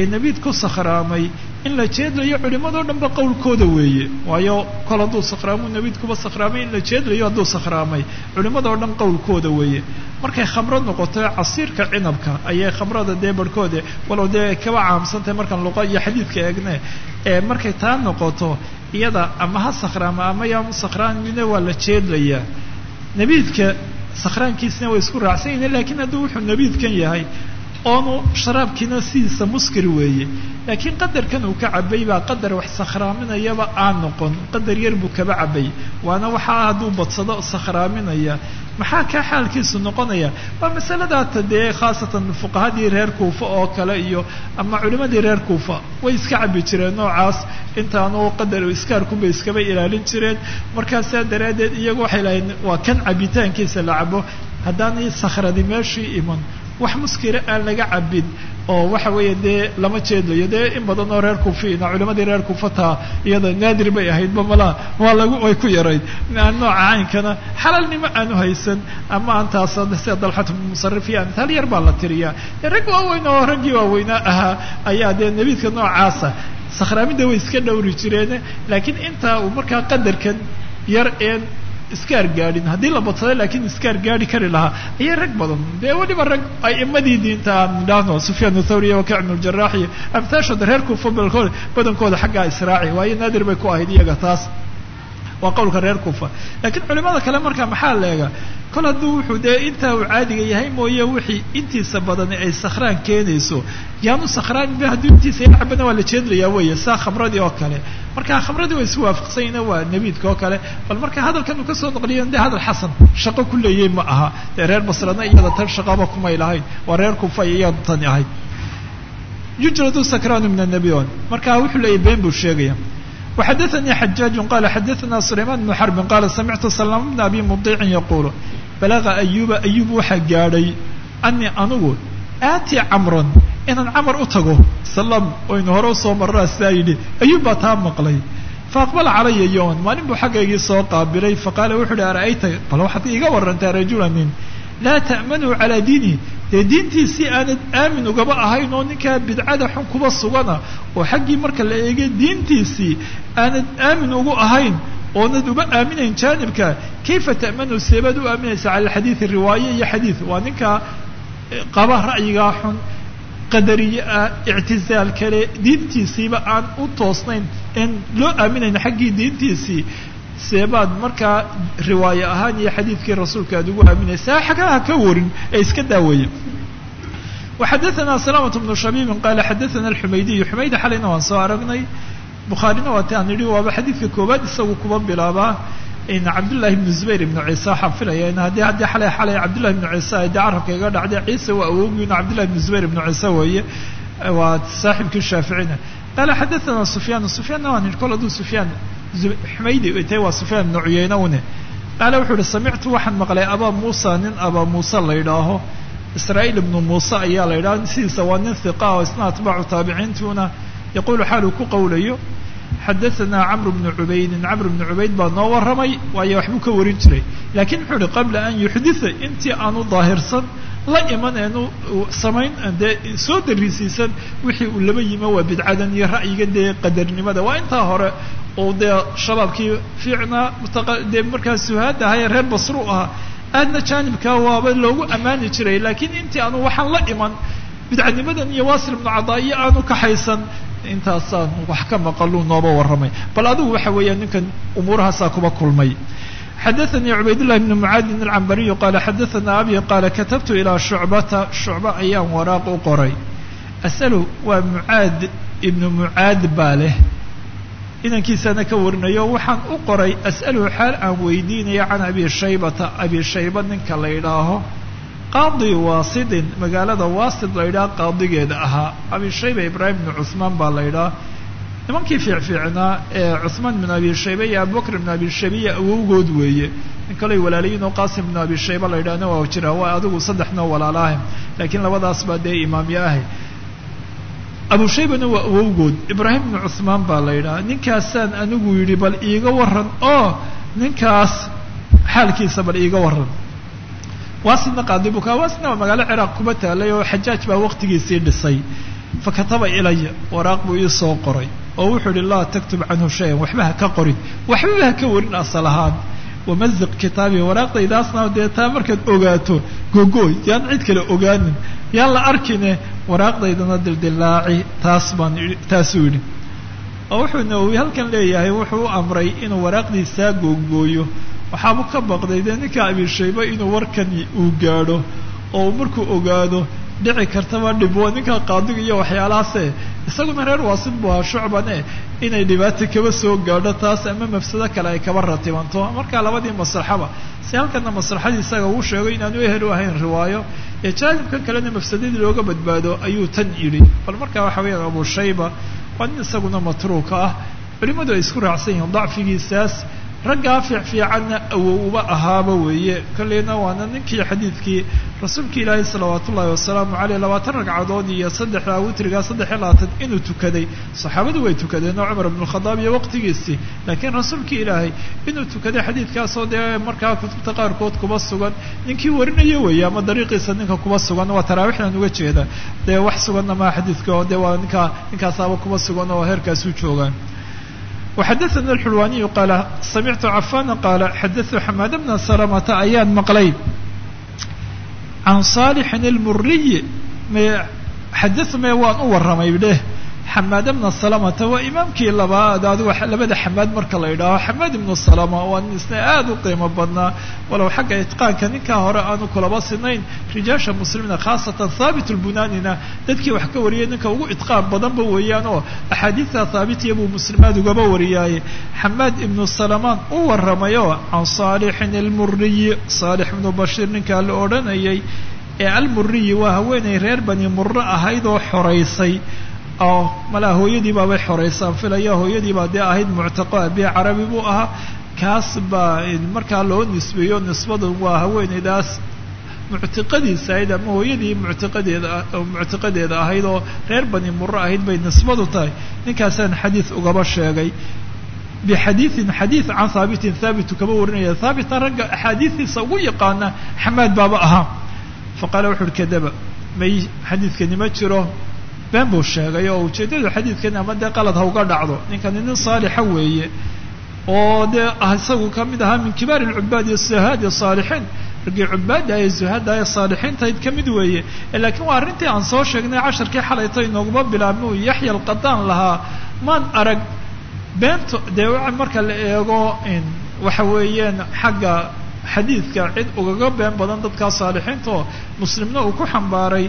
ee nebiid ku sakhraamay in la jeedlayo culimadoo dhanba qowlkooda weeye. Waayo kol hadduu sakhraamuu nebiid kuba sakhraamay in la jeedlayo hadduu sakhraamay. Culimadoo dhan qowlkooda weeye. Markay khamro noqoto casiirka cinabka ayay khamrada dee barhkoode walow dee kaba caamsantahay markaan luqa iyo xadiidka eegne ee markay taa noqoto iyada ama ha sakhraama ama yaamu sakhraamine waa la jeedlayaa. Nebiidka sakhraankiisna way isku raacsan lakiin hadduu wuxuu nebiidkan yahay oonu sharaabkiina sidiisa muskir weeye. Laakiin qadarkan uu ka cabay baa qadar wax sakhraaminayaba aan noqon. Qadar yar buu kaba cabay. Waana waxaa hadduu badsado sakhraaminaya maxaa kaa xaalkiisu noqonaya? Waa masaladaata dee khaasatan fuqahadii reer kuufa oo kale iyo ama culimadii reer kuufa. Way iska cabi jireen noocaas. Intaanu qadar iskaarkunbay iskaba ilaalin jireen. Markaasaa daraaddeed iyagu waxay lahayn waa kan cabitaankiisa la cabo haddaanay sakhradi meeshii iman wax muskira aan laga cabin oo waxa weeye dee lama jeedlayo dee in badan oo reer kuufiina culimadii reer kuufataa iyada naadir bay ahaydba malaa waa lagu way ku yarayd. Nooca caynkana xalaalnimo aanu haysan ama aan taas sida dalxat musarif iyo amtaal yar baa la tiriyaa. Rag waaweyn oo raggii waaweynaa ahaa ayaa dee nebiidka noocaasa sakhraaminda way iska dhowri jireen laakiin intaa uu markaa qadarkan yar een iskaar gaadhin. Haddii la badsaday laakiin iskaar gaadhi kari lahaa. Ayay rag badan. Dee weliba rag a'imadii diinta aan idhaahno sufyaan athawri iyo wakic ibnu ljarax iyo amtaashooda reer kuufa balkood badankooda xaggaa israaci. Waayo naadir bay ku ahayd iyaga taas waa qowlka reer kuufa laakiin culimada kale marka maxaa leega? Kol hadduu wuxuu dee intaa uu caadiga yahay mooye wixii intiisa badani ay sakhraan keenayso. Yaanu sakhraaninba hadduu intiisa yacabana waa la jeedlayaa weeye saa khamradii oo kale. Marka khamradii waa iswaafaqsanyna waa nebiidka oo kale. Bal marka hadalkan uu ka soo noqliyo dee hadal xasan shaqo ku leeyay ma aha. Dee reer basrana iyada tan shaqaba kumay lahayn waa reer kuufa iyadu tani ahayd yujradu sakranu min annabiyon marka wuxuu leeyahy been buu sheegaya وxdثnي xجاaج qال xdثna سليمان بن حرب qال سمعت سلام بن أbي مطيع يقول بلغa أيuba أyub waxa gaadhay أني anigu aatي cمرا inaan cمر u tago سلام oynu hore usoo maraa sidaa yidhi أyub baa taa maqlay فأقبل calaya yوما maalin buu xaggaygii soo qaabilay faqاala wuxu uhi arأyta bal waxaad iiga warantaa رaجuلا nin laa ta'manuu calaa diinihi dee diintiisii aanad aamin ugaba ahayn oo ninkaa bidcada xun kuba sugana oo xaggii marka la eegay diintiisii aanad aamin ugu ahayn oonad uba aaminayn jaanibka kayfa ta'manuu seebaad u aaminaysa cala alxadiidi riwaaye iyo xadiid waa ninkaa qaba ra'yigaa xun qadariye ah ictizaal kale diintiisiiba aan u toosnayn in loo aaminayn xaggii diintiisii seebaad markaa riwaayo ahaan iyo xadiidkii rasuulka aad ugu aaminaysaa xagaaha ka warin ee iska daaweeya xadaana salaamatu bnu shabiibin qaala xadaana alxumaydiyu xumaydi xalayna waan soo aragnay. Bukhaarina waa ti waaba xadiidka koowaad isagu kuba bilaabaa in cabdullaahi bnu zubayr ibnu ciise waxaan in haddii haddii xalay xalay cabdullahi ibnu ciise ay dee iga dhacday ciise waa awoogiin cabdullahi ibnu zubayr ibnu ciise weeye. Waa saaxiibkii shaaficina qaala xadaana sufyaanu sufyaanna waan idhi kol hadduu sufyaan xumaydi itay waa sufyaan ibnu cuyayne une qaala wuxuu ihi samictu waxaan maqlay abaa muusa nin abaa muuse la yidhaaho israa'iil ibnu muuse ayaa la yidhaha sidiisa waa nin hiqa oo isna atbaacu taabiciintuuna yaquulu xaaluu ku qowlayo xadaanaa camr bnu cubaydin camr bnu cubayd baa noo warramay waayo waxbuu ka warin jiray laakiin wuxuu ihi qabla an yuxditha intii aanu daahirsan la iman eenu samayn dee soo darisiisan wixii uu laba yimo waa bidcadan iyo ra'yiga dee qadarnimada. Waa intaa hore oo dee shabaabkii fiicnaa dee markaa suhaada ahaye reer basru ahaa aadna jaanibkaa waaba loogu ammaani jiray. Laakiin intii aanu waxaan la iman bidcanimadan iyo wasil ibnu cadaa'iyo aanu kaxaysan intaasaan wax ka maqaluu nooba warramay. Bal adigu waxa weeya ninkan umuurahaasaa kuba kulmay xadaثnii cubaydullahi bn mucaadin alcambariyu qaala xadaثana abi qaala katabtu ilaa shucbata shucbe ayaan waraaq u qoray asalu waa mucaad ibnu mucaad baa leh inankiisana ka warinayo waxaan u qoray as'alu xaal aan weydiinaya can abi shaybata abi shayba ninka la yidhaaho qaadi waasidin magaalada waasid la yidhaha qaadigeeda ahaa abi shayba ibraahim bnu cuhmaan baa la yidhaha nimankii fiicfiicnaa ee cuثmaan bn abi shayba iyo abubakr bn abi shaybiya awowgood weeye nin kaley walaalayiin oo qasim bn abi shayba la yidhahna waa jira waa adigu saddexnoo walaalaah laakiin labadaas baa dee imaamyo ahay abu shaybana waa awowgood ibraahim bnu cuثmaan baa la yidhaha ninkaasaan anigu yidhi bal iiga waran oo ninkaas xaalkiisa bal iiga waran waasidna qaadibuka waasidna waa magaalo ciraaq kuma taalay oo xajaaj baa waqtigiisii dhisay fakataba ilaya waraaq buu ii soo qoray oo wuxuu yihi laa taktub canhu shayan waxba ha ka qorin waxbaba ha ka warin asal ahaan wamaziq kitaabi waraaqdaydaasna dee taa markaad ogaato gogooy yaan cid kale ogaanin yaan la arkine waraaqdaydana dildilaaci taas baan taasuu yidhi. Oo wuxuu nawowi halkan leeyahay wuxuu u amray inuu waraaqdiisaa googooyo. Waxaabuu ka baqday dee ninka abishayba inuu warkani uu gaadho oo markuu ogaado dhici kartaba dhibwo ninka qaadiga iyo waxyaalahaase isaguna reer waasid buu ahaa shucbane inay dhibaata kaba soo gaadho taas ama mafsado kale ay kaba ratibanto. Markaa labadii maslaxaba si halkana maslaxadii isaga uu sheegay inaanu ehel u ahayn riwaayo ee jaanibkan kalena mafsadadii looga badbaado ayuu tan yidhi. Bal markaa waxa weeyaan abu shayba waa nin isaguna matruuka ah. Culimadu ay isku raacsan yihiin dacfigiisaas raggaa fiicfiicanna awow uba ahaaba weeye. Kolleyna waana ninkii xadiidkii rasuulka ilaahay salawaat ullaahi wasalaamu caleyh labaatan ragcadood iyo saddexdaa witrigaa saddex iyo labaatan inuu tukaday. Saxaabadu way tukadeenoo cumar ibnukhadaab iyo waqtigiisii. Laakiin rasuulka ilaahay inuu tukaday xadiidkaasoo dee markaa kutubta qaarkood kuba sugan. Ninkii warinaya weeye ama dariiqiisa ninka kuba sugan waa taraawixdan uga jeeda. Dee wax suganna maa xadiidka oo dee waa ninkaa ninkaasaaba kuba sugan oo heerkaasu joogaan وxadثna الxulwaniyu qaala samictu cafana qaala xadaثtu xamaad bna salamata ayaan maqlay can صaalixin اlmuriyi xadau me waan u warramay dheh xamaad bna salamata waa imaamkii labaad adigu labada xamaad marka la yidhaaho xamaad ibnu salama waa nin isna u qiimo badnaa. Walow xagga itqaanka ninkaa hore aanu kulaba sinayn rijaasha muslimiina khaasatan thaabit lbunanina dadkii wax ka wariyay ninka ugu itqaan badanba weeyaan oo axaadiidta thaabitiya buu muslimaad ugaba wariyaaye. Xamaad ibnu salamaan u warramayo can saalixin almuriyi saalix ibnu bashiir ninkaa la odhanayay ee almuriyi waa haweenay reer bani murre ahayd oo xoraysay oo malaa hooyadii baabay xoraysaan filaya hooyadii baa dee ahayd muctaqo abiye carabi buu ahaa kaas baa markaa loo nisbeeyo nisbadu waa haweeneydaas muctiqadiisa ahayd ama hooyadii muctiqadeeda muctiqadeeda ahayd oo reer bani murre ahayd bay nisbadu tahay. Ninkaasaan xadiid ugaba sheegay. Bixadiidin xadiid can haabitin thaabitu kaba warinaya. Thaabita ragga axaadiistiisa ugu yaqaana xamaad baaba ahaa. Faqaala wuxu uhi kadaba may xadiidkani ma jiro been buu sheegay oo ujeeddadu xadiidkan ama dee qalad ha uga dhacdo? Ninkani nin saalixa weeye. Oo dee isagu ka mid ahaa min kibaar alcubaad iyo suhaad iyo saalixiin. Raggii cubaadda ee zuhadda ee saalixiintahayd ka mid weeye. Laakiin waa arrintii aan soo sheegnay casharkii xalayto inooguma bilaabmi uu yaxya alqadaan lahaa. Maan arag beento dee marka la eego waxa weeyaan xagga xadiidka cid ugaga been badan dadkaa saalixiinta oo muslimna uu ku xambaaray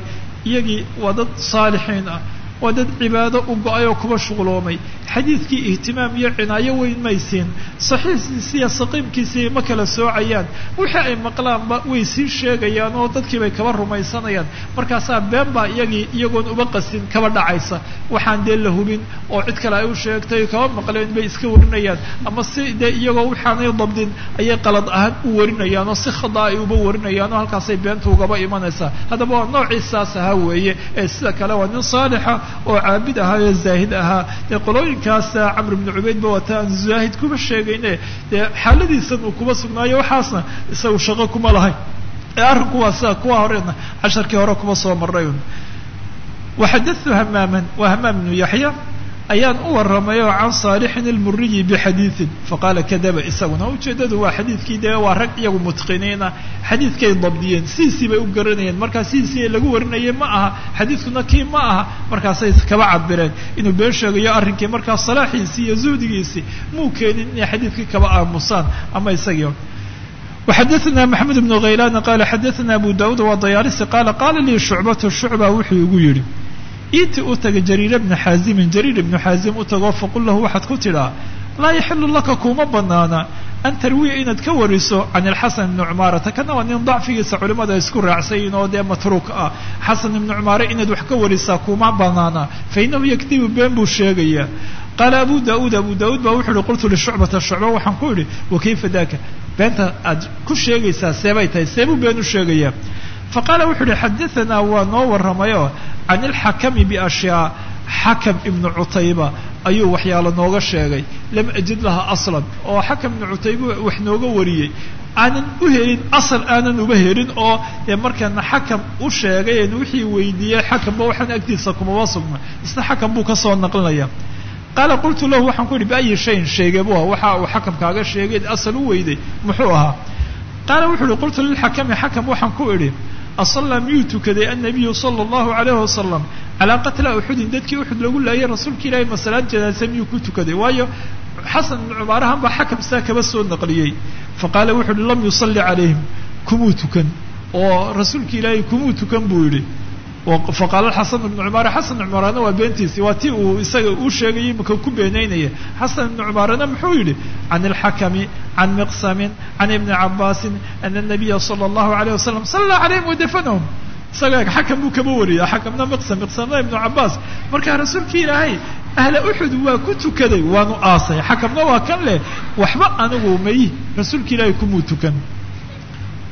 iyagii waa dad saalixiin ah waa dad cibaado u go'ay oo kuba shuqloomay. Xadiidkii ihtimaam iyo cinaayo weyn maysiin saxiixiisiiyo saqiimkiisii ma kala soocayaan. Wixii ay maqlaanba way sii sheegayaan oo dadkii bay kaba rumaysanayaan. Markaasaa been baa iyagii iyagoon uba qasin kaba dhacaysa. Waxaan dee la hubin oo cid kale ay u sheegtay kaba maqleen bay iska warinayaan. Ama si dee iyagoo waxaanay dabdin ayay qalad ahaan u warinayaan oo si khada ay uba warinayaan oo halkaasay beenta ugaba imanaysaa. Haddaba waa noociisaas ahaa weeye. Ee sida kale waa nin saalixa oo caabid ahaa ee zaahid ahaa. Dee qolooyinkaasa camr bnu cubayd ba wata aan zaahid kuma sheegayne. Dee xaaladiisan uu kuba sugnaayo waxaasna isagu shaqo kuma lahayn. Ee arrinku waa sida kuwa horena casharkii hore kuma soo marray un waxadatu hamaaman waa hamaam ibnu yaxya ayaan u warramay oo can saalixin almuriyi bixadiidin faqaala kadaba isaguna ujeeddadu waa xadiidkii dee waa rag iyagu mutqiniina xadiidkay dabdiyeen sidiisii bay u garanayeen markaa sidiisii lagu warinayay ma aha xadiidkuna kii ma aha markaasay kaba cabireen inuu been sheegayo arrinkii markaa salaaxiisii iyo zuhdigiisii muu keenin inay xadiidkii kaba aamusaan ama isagii وxadثna mحamed بن غaylan qala xadaثna abu daud وdayaalisi qala qala lii shucbatu shucba wuxuu igu yidhi iti u taga jariir bna xaazimin jariir ibnu xaazim u tagoo faqul lahu waxaad ku tidhaa laa yaxilu laka kuma banaana an tarwiya inaad ka wariso can ilxasan ibni cumaarata kana waa nin dacfigiisa culimada isku raacsayin oo dee matruuk ah. Xasan ibnu cumaare inaad wax ka warisaa kuma banaana fa inahu yakdibu been buu sheegayaa qaala abu daud abu daud baa wuxu uhi qultu lishucbata shucba waxaan ku idhi wakayfa daka beenta aad ku sheegaysaa seebay tahay seebuu been u sheegayaa faqaala wuxuu uhi xadaanaa waa noo warramayoo can ilxakami biashyaa xakam ibnu cutayba ayuu waxyaalo nooga sheegay lam ajid laha aslan oo xakam ibnu cutayba wax nooga wariyey aanan u helin asal aanan uba helin oo dee markaana xakam u sheegay en wixii weydiiyey xakamba waxaan agtiisa kumaba sugna isna xakam buu ka soo naqlinaya qaala qultu lahu waxaan ku idhi biayi shayin sheegay bu waxa uu xakam kaaga sheegay asal u weyday muxuu ahaa qaala wuxuu uhi qultu lilxakami xakam waxaan ku idhi asallaa miyuu tukaday annabiyu sala allahu alayhi wasalam calaa qatla uxudin dadkii uxud lagu laayay rasuulka ilaahay masalaad janaase miyuu ku tukaday? Waayo xasan ibnu cumaarahan baa xakam saa kaba soo naqliyey. Faqaala wuxu uhi lam yusalli calayhim. Kumuu tukan. Oo rasuulka ilaahay kumuu tukan buu yidhi faqaala xasan ibnu cumaara xasan ibnu cumaarana waa beentiisii waa tii uu isaga uu sheegayay imika ku beenaynaya xasan ibnu cumaarana muxuu yidhi can ilxakami can miqsamin can ibni cabaasin ana nabiya sala allahu alayh wasalam sallaa calayhim wadafanahum isaga xakam buu kama wariya xakamna miqsam miqsamna ibnu cabaas markaa rasuulkii ilaahay ahla uxud waa ku tukaday waanu aasay xakamna waa kan leh waxba anigu may rasuulka ilaahay kumuu tukan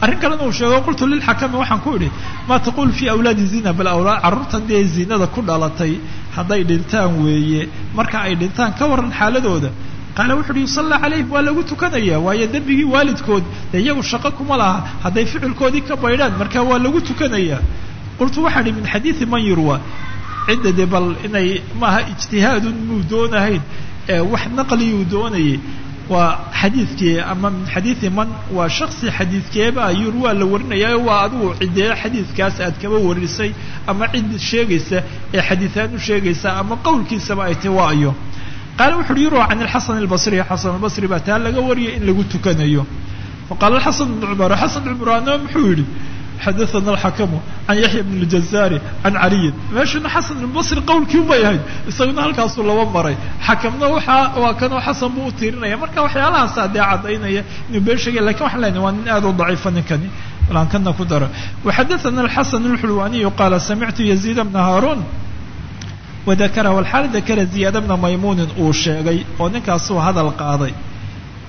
arrin kalena uu sheego qultu lilxakami waxaan ku idhi maa taquul fii awlaadi zina bal carruurtan dee zinada ku dhalatay hadday dhintaan weeye. Marka ay dhintaan ka warran xaaladooda. Qaala wuxu uhi yusallaa calayhim waa lagu tukanaya waayo dembigii waalidkood dee iyagu shaqo kuma laha hadday ficilkoodii ka baydhaan marka waa lagu tukanaya qultu waxaan ihi min xadiidi man yurwa. Cidda dee bal inay maaha ijtihaadun muu doonahayn wax naqliyuu doonayay waa xadiidkii ama min xadiidi man waa shaksi xadiidkeeba yurwaa la warinaya waa adigu ciddee xadiidkaas aad kaba warisay ama cid sheegaysa ee xadiiaan u sheegaysa ama qowlkiisaba ay tahi waa ayo qaala wuxu uhi yurwa can ilxasan albasri. Xasan albasri baa taa laga wariyay in lagu tukanayo. Faqaala xasan ibnu cumar xasan cumraano muxuu yidhi xadaana alxakamu can yaxya bn ljazaari can caliyin meeshuna xasan ibnbasri qowlkii ubay ahayd isaguna halkaasuu laba maray xakamna waxaa waa kanoo xasan buu u tiirinaya marka waxyaalahaasa dee caddaynaya inuu been sheegay laakiin waxaan leenahay waa nin aad u daciifa ninkani walaan kana ku daro waxadaana alxasan alxulwaniyu qaala samictu yaziida bna haaruun wadakara walxaal dakara ziyaada bna maymuunin uu sheegay oo ninkaasuu hadal qaaday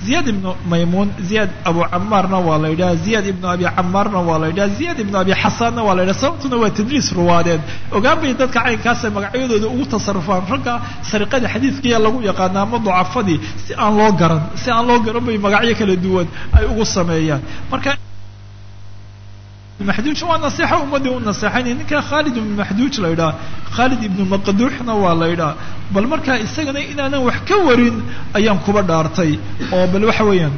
ziyaad ibnu maymuun ziyaad abu camaarna waa la yidhaha ziyaad ibnu abi camaarna waa la yidhaha ziyaad ibnu abi xasaanna waa la yidhaha sababtuna waa tadliis ruwaadeed ogaan bay dadka caynkaasee magacyadooda ugu tasarufaan ragga sariqada xadiidkiya lagu yaqaana ama ducafadii si aan loo garan si aan loo garan bay magacyo kala duwan ay ugu sameeyaan maxduuj waa naseexo ummadii u naseexaynay ninka khaalid ibnu maxduuj la yidhaha khaalid ibnu maqduuxna waa la yidhaha bal markaa isagana inaanan wax ka warin ayaan kuba dhaartay. Oo bal waxa weeyaan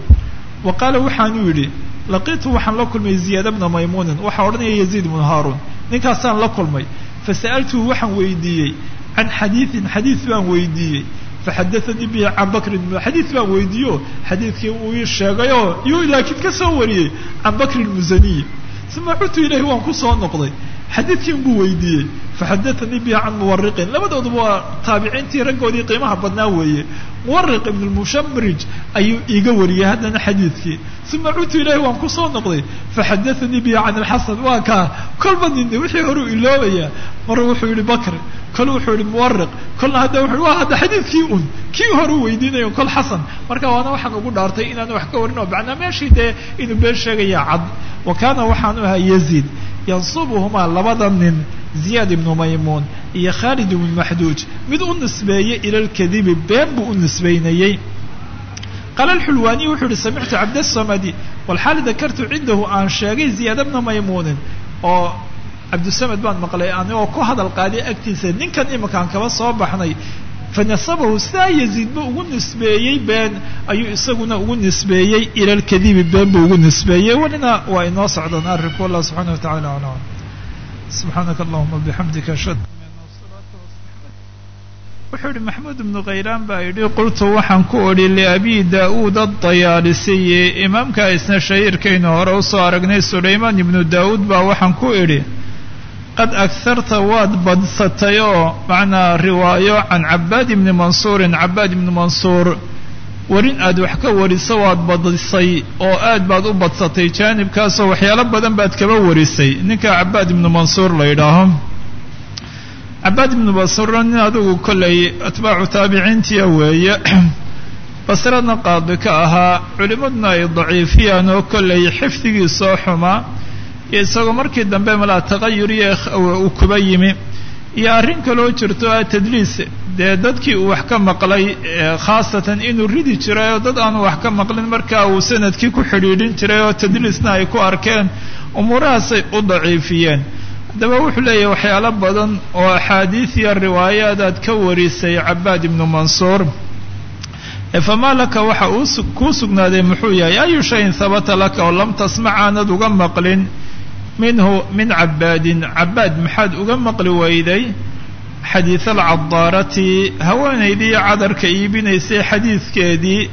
wa qaala waxaanuu yidhi laqiitu waxaan la kulmay ziyaada bna maymuunin waxaa odhanaya yaziid ibnu haaruun. Ninkaasaan la kulmay fasa'altuhu waxaan weydiiyey can xadiidin xadiid baan weydiiyey. Faxadaanii bihi can bakrin xadiid baan weydiiyo xadiidkii uu ii sheegayoo yuu soo wariyey can musaniy uma cudtu ilayhi waan ku soo noqday xadiidkiin buu weydiiyey. Faxadaanii bihi can muwariqin labadooduba waa taabiciintii raggoodii qiimaha badnaa weeye. Muwariq ibn lmushamrij ayuu iiga wariyey haddana xadiidkii. Uma cudtu ilayhi waan ku soo noqday. Faxadaanii bihi can alxasan. Waa kaa kolba nini wixii horuu iloobaya. Mar wuxuu yihi bakr. Kol wuxuu yihi muwariq kolna hadda wuxu waa hadda xadiidkii un kii horuu weydiinayo kol xasan. Marka waana waxaan ugu dhaartay inaan wax ka warin oo macnaa meeshii dee inuu been sheegaya cad. Wa kaana waxaanu ahaa yaziid yansubuhumaa labada nin ziyaad ibnu maymuun iyo khaalid ibnu maxduuj mid u nisbeeyey ila lkadibi been buu u nisbaynayey. Qaala alxulwaaniy wuxuu yihi samictu cabdasamadi walxaali dakartu cindahu aan sheegay ziyaada bna maymuunin oo cabdisamed baan maqlay anigoo ku hadal qaaday agtiisa ninkan iminkaan kaba soo baxnay fanasabahu sidaa yaziidba ugu nisbeeyey been ayuu isaguna ugu nisbeeyey ila lkadibi been buu ugu nisbeeyey welina waa inoo socdaan arrinku wallah subxana wa tacala aclam subxaanaka allahuma bixamdika ashhadu wuxuu yihi maxmuud ibnu khaylaan baa yidhi qultu waxaan ku odhi liabi daa'uud adayaalisiyi imaamka isna shahiirkaynu hore u soo aragnay sulaymaan ibnu daa'uud baa waxaan ku idhi qad agharta waad badsatay oo macnaa riwaayo can cabaad ibni mansuurin cabaad ibni mansuur warin aad wax ka wariso waad badisay oo aad baad u badsatay jaanibkaasoo waxyaalo badan baad kaba warisay ninka cabaad ibnu mansuur la yidhaaho cabaad ibnu mansuurna nin adigu kollay atbaacu taabiciintiya weeye basradna qaadi ka ahaa culimmaduna ay daciifiyaan oo kollay xifdigiisoo xumaa iyo isagoo markii dambe malaa taqayuriyo uu kuba yimi. Iyo arrin kaloo jirto ah tadliis. Dee dadkii uu wax ka maqlay khaasatan inuu ridi jiray oo dad aanu wax ka maqlin marka uu sannadkii ku xidhiidhin jiray oo tadliisna ay ku arkeen umuurahaasay u daciifiyeen. Haddaba wuxuu leeyahay waxyaalo badan oo axaadiis iyo riwaayaad aad ka warisay cabaad ibnu mansuur. Famaa laka waxa uu kuu sugnaaday muxuu yahay ayu shayin habata laka oo lam tasmac aanad uga maqlin minhu min cabaadin cabaad maxaad uga maqli weyday xadiid alcadaarati haweenaydii cadarka iibinaysay xadiidkeedii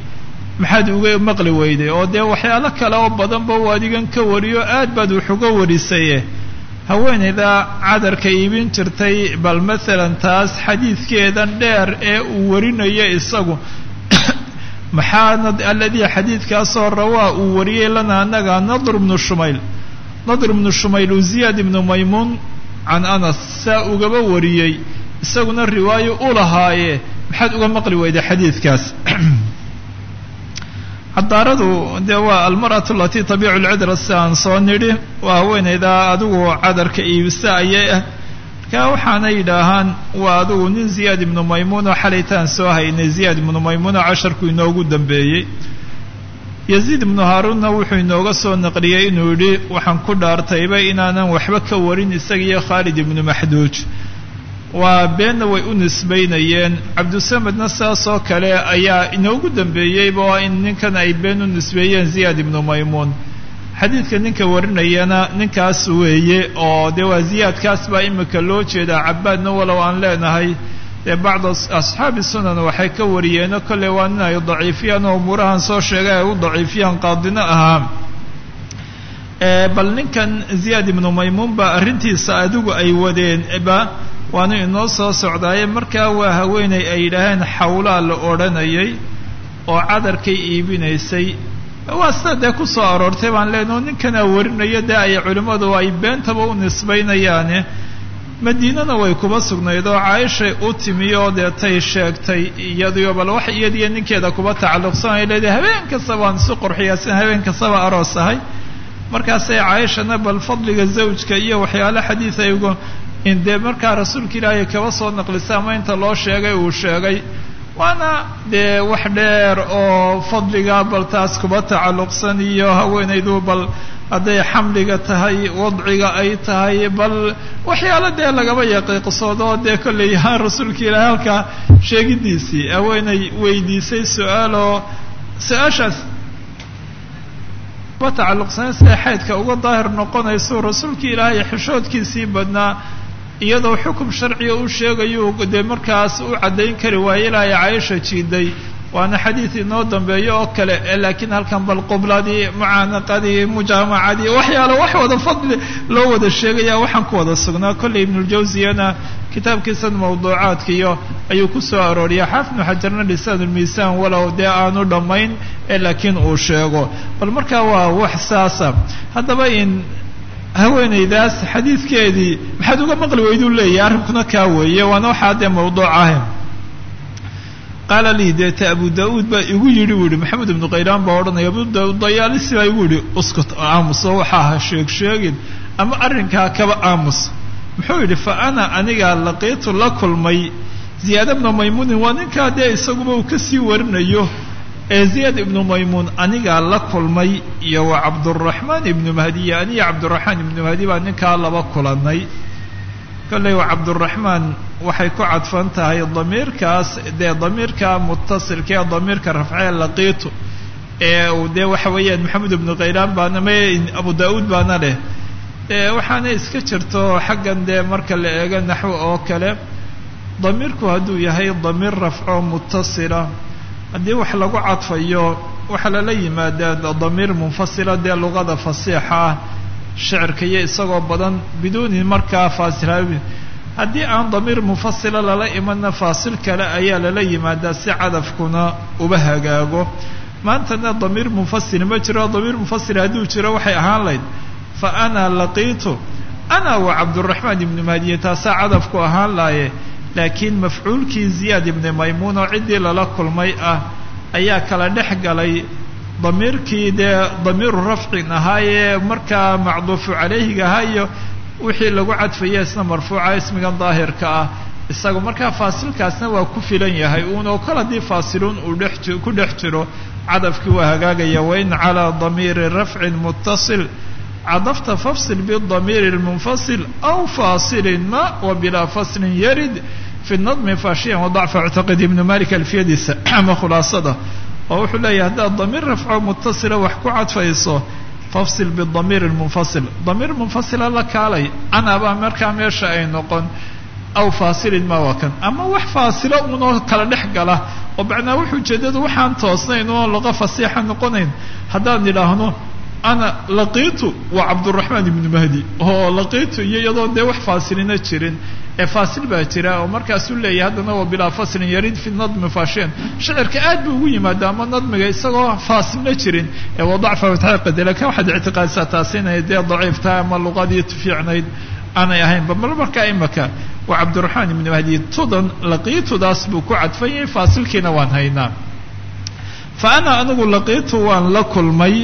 maxaad uga maqli weyday oo dee waxyaalo kale oo badanba u adigan ka wariyo aad baad wax uga warisaye haweeneyda cadarka iibin jirtay bal maalan taas xadiidkeedan dheer ee uu warinayo isagu. Maxaana aladii xadiidkaasoo rawaa uu wariyey lana anaga nadr bnu shumayl nadr bnu shumayl uu ziyaad ibnu maymuun can anas saa ugaba wariyey isaguna riwaayo u lahaaye. Maxaad uga maqli weyday xadiidkaas? Cadaaradu dee waa almar'atu alatii tabiicu lcidra si aan soo nidhi waa haweeneyda adigu cadarka iibisa ayay ah. Markaa waxaana yidhaahaan waa adigu nin ziyaad ibnu maymuun oo xalaytaan soo haynay. Ziyaad ibnu maymuun oo casharku inoogu dambeeyey yaziid ibnu haaruunna wuxuu inooga soo naqliyey inuu yidhi waxaan ku dhaartayba inaanan waxba ka warin isagiiyo khaalid ibnu maxduuj. Waa beenna way u nisbaynayeen. Cabdusamedna sidaas oo kale ayaa inoogu dambeeyeyba waa in ninkan ay been u nisbeeyeen ziyaad ibnu maymuun. Xadiidka ninka warinayana ninkaas weeye oo dee waa ziyaadkaas baa imika loo jeedaa cabaadna walow aan leenahay dee bacda asxaabi sunan waxay ka wariyeenoo kolley waa nin ay daciifiyaan oo umuurahan soo sheegay ay u daciifiyaan qaadino ahaa bal ninkan ziyaad ibnu maymuun baa arrintiisa adigu ay wadeen ba waanu inoo soo socdaaye markaa waa haweeney ay yidhaaheen xawlaa la odhanayay oo cadarkay iibinaysay. Waa sida dee ku soo aroortay baan leenaho ninkanaa warinaya dee ay culimmadu ay beentaba u nisbaynayaane madiinana way kuba sugnayd oo caaishay u timi oo dee tay sheegtay iyadiyo bal wax iyadiyo ninkeeda kuba tacalluqsan. Ay leedahay habeen kasta baan isu qurxiyaa sin habeen kastaba aroos ahay markaasay caaishana bal fadliga zawjka iyo waxyaale xadiid aygu in dee markaa rasuulka ilaahay kaba soo naqlisa ama inta loo sheegay uu sheegay waana dee wax dheer oo fadliga bal taas kuba tacalluqsan iyo haweenaydu bal hadday xamliga tahay wadciga ay tahay bal waxyaalo dee lagaba yaqiiqsoodo. Dee kolley yahaan rasuulka ilaahay halkaa sheegidiisii haweenay weydiisay su'aaloo su'aashaas kuba tacalluqsanay siday xaydka uga daahir noqonayso rasuulka ilaahay xishoodkiisii badnaa iyadoo xukum sharciga u sheegayu dee markaas u caddayn kari waaye ilaahay caaisha jiiday. Waana xadiid inoo dambeeyo oo kale laakiin halkan bal qubladii mucaanaqadii mujaamacadii waxyaalo wax wada fadli loo wada sheegaya waxaan ku wada sugnaa. Kolley ibnuljawsiyana kitaabkiisan mawduucaadka iyo ayuu ku soo arooriya xaafid ibnu xajarna lisaan ulmiisaan walow dee aanu dhammayn laakiin uu sheego. Bal markaa waa wax saasa. Haddaba in haweenaydaas xadiidkeedii maxaad uga maqli weyduu leeyahay arrinkuna kaa weeye waana waxaa dee mawduuc ahe qaala lii deeta abu da'uud baa igu yidhi u yihi maxamed ibnu qayraan baa odhanaya abu da'uud dayaalisi baa igu yidhi uskut aamuso waxaa ha sheeg sheegin ama arrinkaa kaba aamus. Muxuu yidhi fa ana anigaa laqiitu la kulmay ziyaada bna maymuunin waa ninkaa dee isaguba uu ka sii warinayo ee ziyaad ibnu maymuun anigaa la kulmay iyo wa cabduraxmaan ibnu mahdiya aniyo cabduraxmaan ibnu mahdi baa ninkaa laba kulanay. Kolley wa cabduraxmaan waxay ku cadfan tahay damiirkaas dee damiirka mutasilka ee damiirka rafcee laqiitu ee dee waxa weeyaan maxamed ibnu kayraan baana ma abu da'uud baana leh. Waxaana iska jirto xaggan dee marka la eego naxwo oo kale damiirku hadduu yahay damiir rafco mutasila haddii wax lagu cadfayo waxaa lala yimaadaa damiir munfasila dee luqada fasiixa ah shicirka isagoo badan biduuni markaa faasil haddii aan damiir munfasila lala imanna faasil kale ayaa lala yimaadaa si cadafkuna uba hagaago. Maantana damiir munfasil ma jiro damiir munfasil hadduu jiro waxay ahaan lahayd fa ana laqiitu ana wa cabduraxmaan ibnu mahdiye taasaa cadafku ahaan lahaye laakiin mafcuulkii ziyaad ibni maymuun oo ciddii lala kulmay ah ayaa kala dhex galay damiirkii dee damiiru rafcin ahaayee markaa macduufu calayhiga ahaa iyo wixii lagu cadfaya isna marfuuca ismigan daahirka ah. Isaga markaa faasilkaasna waa ku filan yahay uunoo kol haddii faasiluun uu dhex ku dhex jiro cadafkii waa hagaagaya. Wain calaa damiiri rafcin muttasil cadafta fafsil bidamiiri lmunfasil aw faasilin ma wa faslin yarid fi nadmi faashiyan wadacfa ctaqid ibnu malik alfiyadiisa ama khulaasada oo wuxuu leeyahay haddaad damiir rafco mutasila wax ku cadfayso fafsil bidamiir lmunfasil damiir munfasila la kaalay anabaa markaa meesha ay noqon aw faasilin ma waa kan ama wax faasilo unoo kala dhex gala oo macnaa wuxuu ujeedadu waxaan toosnayn oo laqa fasiixa noqonayn haddaan idhaahno ana laqiitu waa cabduraxmaan ibnu mahdi oo laqiitu iyo iyadoo dee wax faasilina jirin ee faasil baa jira oo markaasuu leeyahay haddana waa bilaa faslin yarid fi nadmi fashin shicirka aad buu ugu yimaada ama nadmiga isagoo faasilna jirin ee waa dacfa laakiin waxaad ictiqaadisaa taasi inay dee daciiftahay ama luqadii fiicnayd aanay ahaynba bal markaa imaka waa cabdiraxmaan ibnu mahdi tudan laqiitudaas buu ku cadfan yahay faasilkiina waan haynaa fa ana anigu laqiitu waan la kulmay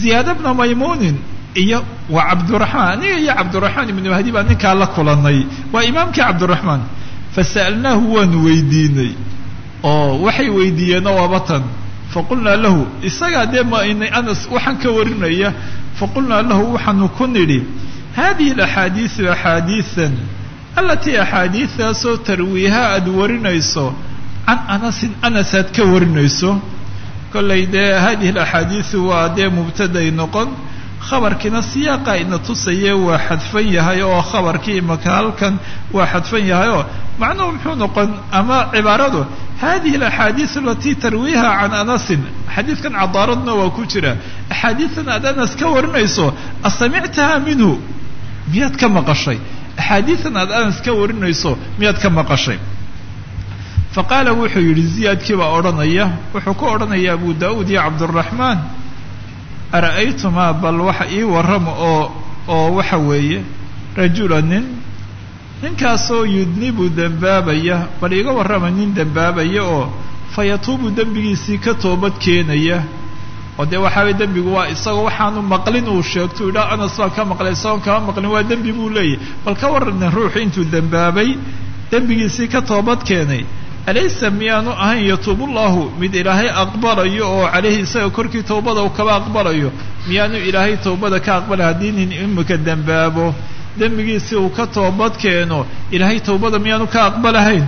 ziyaada bna maymuunin iyo waa cabdiraxmaan aniga iyo cabdiraxmaan ibnu mahdi baa ninkaa la kulanay waa imaamkii cabdiraxmaan fasa'alnaahu waanu weydiinay oo waxay weydiiyeenoo waaba tan faqulnaa lahu isagaa dee anas waxaan ka warinaya faqulnaa lahu waxaanu ku nidhi hadihi alaxaadiisu axaadiisan alatii axaadiidaasoo tarwiiha aada warinayso can anasin anas aad ka warinayso kollay dee hadihi alaxaadiisu waa dee mubtaday noqon. Khabarkiina siyaaqa ina tusaye waa xadfan yahay oo khabarkii imaka waa xadfan yahay oo macnuhu muxuu noqon ama cibaaradu hadihi alaxaadiis alatii tarwiiha can anasin xadiidkan cadaaradna waa ku jira. Axaadiisan aad anas ka warinayso asamictaha minhu miyaad ka maqashay? Axaadiisan aad anas ka warinayso miyaad ka maqashay faqaala wuxuu yidhi ziyaadkii baa odhanaya. Wuxuu ku odhanaya abu daa'uud iyo cabduraxmaan ara'aytumaa bal waxa ii warrama oo oo waxa weeye rajula nin ninkaasoo yudnibu dembaabaya bal iiga warrama nin dembaabaya oo fa yatuubu dembigiisii ka toobad keenaya. Oo dee waxaa weye dembigu waa isagoo waxaanu maqlin uu sheegto idhaa anas baan ka maqlay isagoon kama maqlin waa dembi buu leeyahy bal ka warranin ruuxu intuu dembaabay dembigiisii ka toobad keenay alaysa miyaanu ahayn yatuubullahu mid ilaahay aqbalayo oo caleyhi isaga korkii towbada uu kaba aqbalayo miyaanu ilaahay towbada ka aqbalay haddii nin imika dembaabo dembigiisii uu ka toobad keeno ilaahay towbada miyaanu ka aqbalahayn?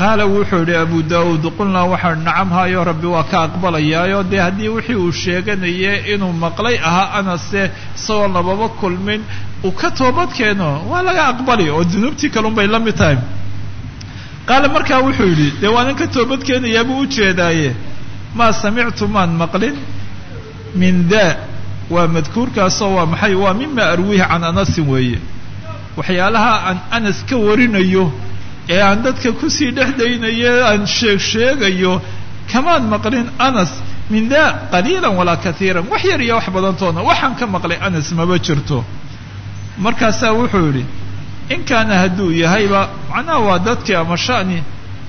Qaala wuxuu yidhi abu daa'uud qulnaa waxaa nacam hayo rabbi waa ka aqbalayaayo dee haddii wixii uu sheeganaye inuu maqlay ahaa anase isagoo lababa kulmin uu ka toobad keeno waa laga aqbali oo dunuubtii kalun bay la mid tahay qaala markaa wuxuu yidhi dee waanan ka toobad keenayaa buu u jeedaaye? Maa samictu maan maqlin? Min daa waa madkuurkaasoo waa maxay? Waa mima arwiihi can anasin weeye. Waxyaalaha aan anas ka warinayo ee aan dadka ku sii dhex daynayo aan sheeg sheegayo kamaan maqlin anas? Min daa qaliilan walaa kaiiran wax yar iyo wax badantoona waxaan ka maqlay anas maba jirto. Markaasaa wuxuu yidhi in kaana hadduu yahayba macnaha waa dadkii ama sha'ni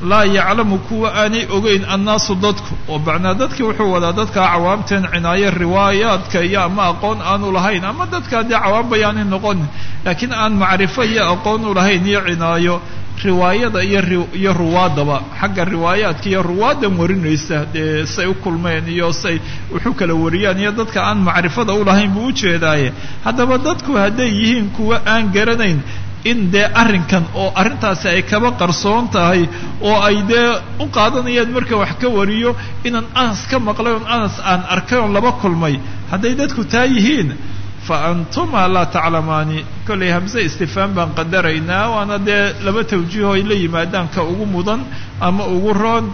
laa yaclamu kuwa aanay ogeyn annaasu dadku oo macnaa dadkii wuxuu wadaa dadkaa cawaamteen cinaayo riwaayaadka iyo ama aqoon aanu lahayn ama dadkaa dee cawaam bayaanay noqonin laakiin aan macrifo iyo aqoon u lahayn iyo cinaayo riwaayada iyo iyo ruwaadaba xagga riwaayaadka iyo ruwaadan warinaysa dee say u kulmeen iyo say wuxuu kala wariyaan iyo dadka aan macrifada u lahayn buu ujeedaaye haddaba dadku hadday yihiin kuwa aan garanayn in dee arrinkan oo arrintaasi ay kaba qarsoon tahay oo ay dee u qaadanayaan marka wax ka wariyo inaan anas ka maqlay oon anas aan arkay oon laba kulmay hadday dadku taa yihiin fa antuma laa taclamaani. Kollay hamse istifhaam baan qadaraynaa waana dee laba tawjiiho ay la yimaadaan ka ugu mudan ama ugu roon.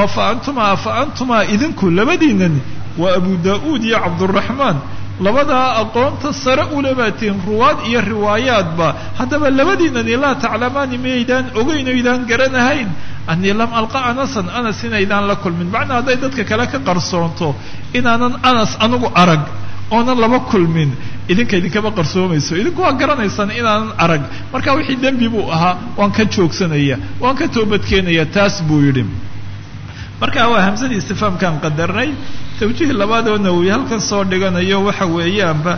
Oo fa antuma fa antuma idinku labadiinan waa abu daa'uud iyo cabduraxmaan labadaa aqoonta sare ulebaatiin ruwaad iyo riwaayaadba haddaba labadiinani laa taclamaani maydaan ogeynaydaan garanahayn anii lam alqa anasan anas inaydaan la kulmin. Macnaa hadday dadka kale ka qarsoonto inaanan anas anigu arag oonan laba kulmin. Idinka idinkama qarsoomayso idinku waa garanaysaan inaanan arag. Marka wixii dembi buu ahaa waan ka joogsanaya waan ka toobadkeenaya taas buu yidhi marka waa hamsadii istifaamkaan qadarnay tawjiih labaadoo nawowi halkan soo dhiganayo waxa weeyaanba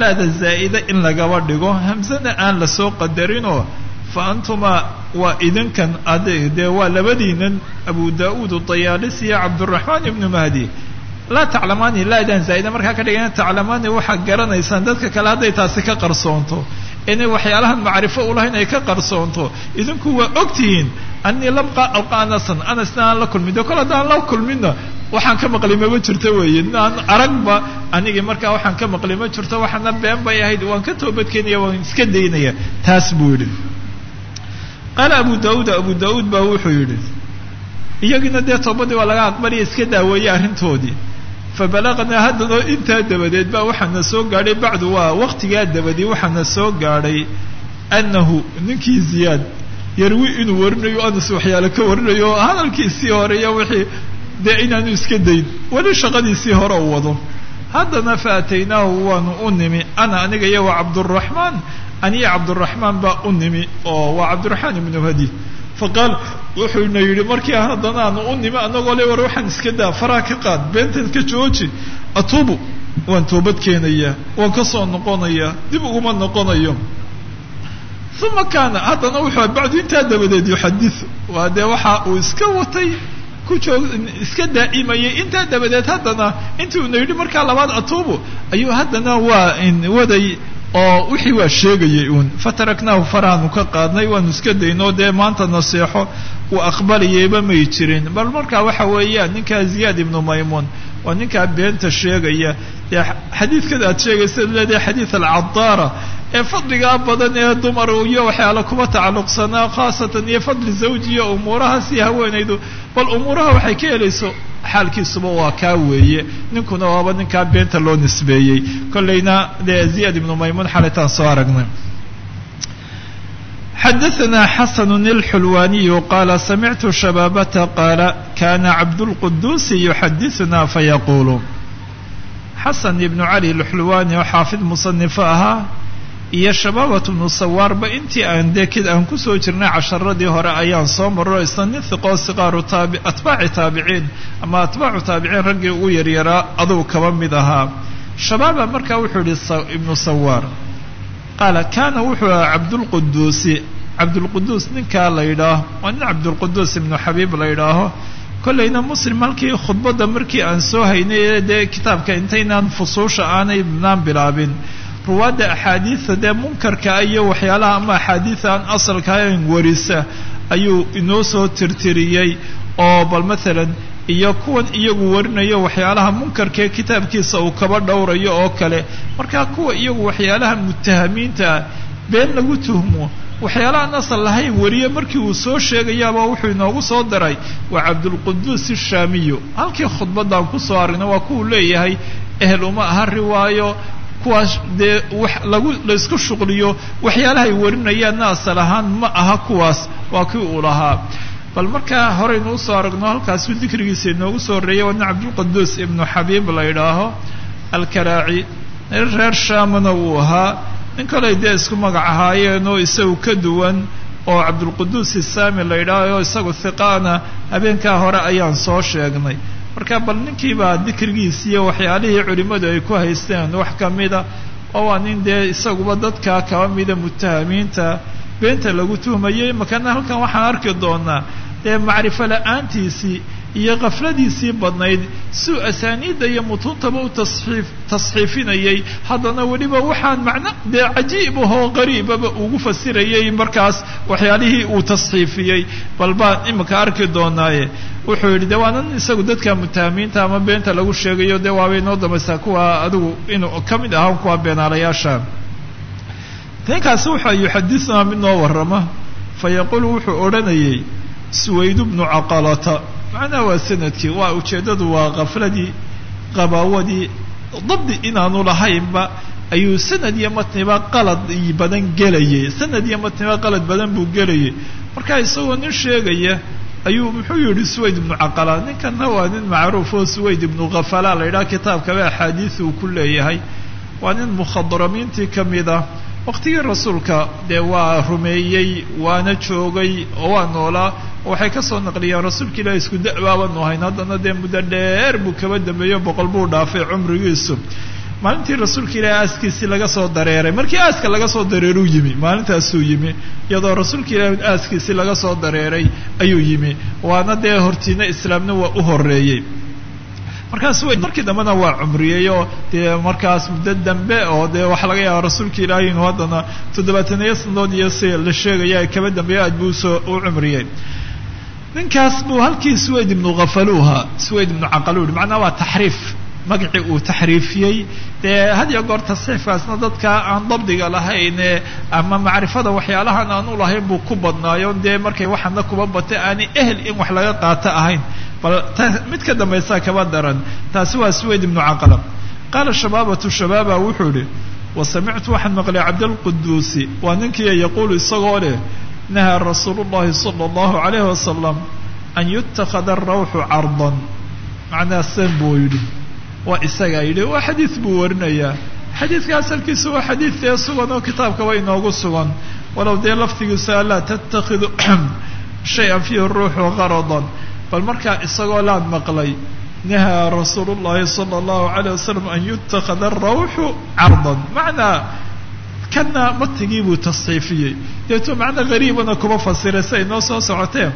laada zaa'ida in lagaba dhigo. Hamsana aan la soo qadarinoo fa antuma waa idinkan adig dee waa labadiinan abu daa'uud dayaalisi iyo cabduraxmaan ibnu mahdi. Laa taclamaani laadan zaa'ida markaa ka dhigana taclamaani waxaad garanaysaan dadka kale hadday taasi ka qarsoonto inay waxyaalahan macrifo ulahayn ay ka qarsoonto. Idinku waa ogtihiin anii lam alqa anasan anasna aan la kulmin. De kol haddaan la kulminna waxaan ka maqlay mama jirto weeye. Aan aragba anigii markaa waxaan ka maqlay ma jirto. Waxaana been bay ahayd waan ka toobadkeenaya waan iska daynaya. Taas buu yidhi. Qaala abu daauud abu daauud baa wuxuu yidhi iyagiina dee toobadii waa laga aqbalaya iska daaweeyey arrintoodii fabalaqnaa haddana intaa dabadeed baa waxaana soo gaadhay. Bacdu waa waqtigaa dabadii waxaana soo gaadhay annahu ninkii ziyaad yarwi inuu warinayo anas waxyaale ka warinayo hadalkiisii hore iyo wixii dee inaanu iska dayn weli shaqadiisii hore u wado. Haddana fa ataynaahu waanu u nimi ana aniga iyo waa cabduraxmaan aniyo cabduraxmaan baa u nimi oo waa cabdiraxmaan ibnu hadi faqaal wuxuuna yidhi markii haddana aanu u nimi anagoo le war waxaan iska daa faraa ka qaad beentan ka jooji atuubu waan toobad keenayaa waan ka soo noqonayaa dib uguma noqonayo. Uma kaana haddana wuxuu bacdu intaa dabadeed yuxadiu waa dee waxa uu iska watay iska daa'imayay intaa dabadeed haddana intii uuna yidhi markaa labaad atuubu ayuu haddana waa waday oo wixii waa sheegayay uun fataraknaahu faraanu ka qaadnay waanu iska daynoo dee maanta naseexo uu aqbalayayba may jirin. Bal markaa waxa weeyaan ninkaa ziyaad ibnu maymuun waa ninkaa beenta sheegaya. Dee xadiidkada aad sheegaysa leedahay xadiid alcadaara ee fadligaa badan ee dumar iyo waxyaala kuma tacalluqsanaa khaasatan iyo fadli iyo umuurahaas iyo haweenaydu. Bal umuuraha waxay ka helayso xaalkiisuba waa kaa weeye ninkuna waaba ninkaa beenta loo nisbeeyey kollayna dee ziyaad ibnu maymuun xalitaan soo aragnay xadaثna xasn الxulwaniyu qaala samictu shabaabata qaala kana cabdاlquduusi yuxadiثuna fayaqulu xasan ibnu cali اlxulwani oo xaafid musanifo ahaa iyo shabaabat bnu sawaarba intii aan dee kid aan ku soo jirnay casharadii hore ayaan soo maro isna nin hiqoo siqaaru atbaaci taabiciin ama atbaacu taabiciin raggii ugu yaryaraa aduu kaba mid ahaa. Shabaaba markaa wuxuu yihi ibnu sawaar qaala kaana wuxuu ahaa cabdulquduusi cabdulquduus ninkaa la yidhaaho waa nin cabdulquduus ibnu xabiib la yidhaaho. Kollayna muslim halkii khudbadda markii aan soo haynay dee kitaabka intaynaan fusuusha aanay naan bilaabin ruwaadda axaadiida dee munkarka iyo waxyaalaha ama axaadiida aan asalka ahayn warisa ayuu inoo soo tirtiriyey oo bal maalan iyo kuwan iyagu warinayo waxyaalaha munkarkaee kitaabkiisa uu kaba dhowrayo oo kale. Markaa kuwa iyagu waxyaalaha mutahamiinta been lagu tuhmo waxyaalahaan asal lahayn wariye markii uu soo sheegayaaba wuxuu inoogu soo daray waa cabdulquduus ishaamiyu halkii khudbaddaan ku soo aragna waa kuwuu leeyahay ehel uma aha riwaayo kuwaas dee lagu laysku shuqliyo waxyaalahay warinayaanna asal ahaan ma aha kuwaas waa kii uu lahaa. Bal markaa horeynu u soo aragno halkaasuu dikrigiisa inoogu soo horreeyay waa nin cabdulquduus ibnu xabiib la yidhaaho alkaraaci reer shaamana uu ahaa. Nin kaley dee isku magac ahaayeenoo isagu ka duwan oo cabdulquduus isaami la yidhaaho isagu hiqaana habeenkaa hore ayaan soo sheegnay marka bal ninkiibaa dikrigiis iyo waxyaalihii culimmadu ay ku haysteen wax ka mida oo waa nin dee isaguba dadkaa kaba mida mutahamiinta beenta lagu tuhmayay makana halkan waxaan arki doonaa dee macrifo la'aantiisii iyo kafladiisii badnayd suu asaaniidda iyo mutuuntaba u tasxiif tasxiifinayay. Haddana weliba waxaan macno dee cajiib ahoo qariibaba ugu fasirayay markaas waxyaalihii uu tasxiifiyey bal baan imika arki doonaaye. Wuxuu yidhi de waanan isagu dadka mutahamiinta ama beenta lagu sheegayo dee waabay noo dambaysaa kuwa adigu inuu ka mid ahaan kuwa beenaalayaasha ninkaasi wuxuu yuxadithnaa mid noo warrama fa yaquulu wuxuu odhanayay suwayd bnu caqalata macnaha waa sannadkii waa ujeeddadu waa kafladii qabaawadii dabdi inaanu lahaynba ayuu sanad iyo matniba qalad badan gelayay sanad iyo matniba qalad badan buu gelayay marka isagoo nin sheegaya ayuu muxuu yihi suwayd ibnu caqala ninkanna waa nin macruuf oo suwayd ibnu khafala la yidhaha kitaabkaba axaadiis uu ku leeyahay waa nin mukhadramiintii ka mid ah waqtigii rasuulka dee waa rumeeyey waana joogay oo waa noolaa waxay ka soo naqliyeen rasuulka ilahi isku da'baabanu hayn haddana dee muddo dheer buu kaba dambeeyo boqol buu dhaafay cumrigiisu maalintii rasuulka ilaahi aaskiisii laga soo dareeray markii aaska laga soo dareeruu yimi maalintaasuu yimi iyadoo rasuulka ilaahi aaskiisii laga soo dareeray ayuu yimi. Waana dee hortiina islaamna waa u horeeyey markaas w markii dambena waa cumriyey oo dee markaas muddo dambe oo dee waxaa laga yaaba rasuulka ilaahi inuu haddana toddobaataniyo sanadood iyo si la sheegaya kaba dambeeya aad buu u soo u cumriyey. Ninkaas buu halkii suwayd ibnu khafaluha suwayd ibnu caqaluuhi macnaa waa taxriif magacii uu taxriifiyey. Dee had iyo goor tasxiifkaasna dadka aan dabdiga lahayne ama macrifada waxyaalahan aan u lahayn buu ku badnaayo. Dee markay waxaana kuba batay aanay ehel in wax laga qaato ahayn bal mid ka dambaysaa kaba daran. Taasi waa suwayd ibnu caqala qaala shabaabatu shabaaba wuxuu idhi wa samictu waxaan maqlay cabdalquduusi waa ninkii yaquulu isagoo leh nahaa rasuulu llahi sala allahu calayhi wasalam an yutakhada arawxu cardan. Macnaa sen buu yidhi. Waa isagaa yidhi waa xadiid buu warinayaa. Xadiidka asalkiisu waa xadiid dee sugan oo kitaabkaba inoogu sugan. Walow dee laftigiisa laa tattakhidu shay-an fiihi ruuxu qaradan bal markaa isagoo laan maqlay nahaa rasuulu llahi sala allahu calayh wasalam an yutakhada arawxu cardan macnaa kana matigii buu tasxiifiyey deetuu macna gariibana kuma fasiray siay noo soo socotee.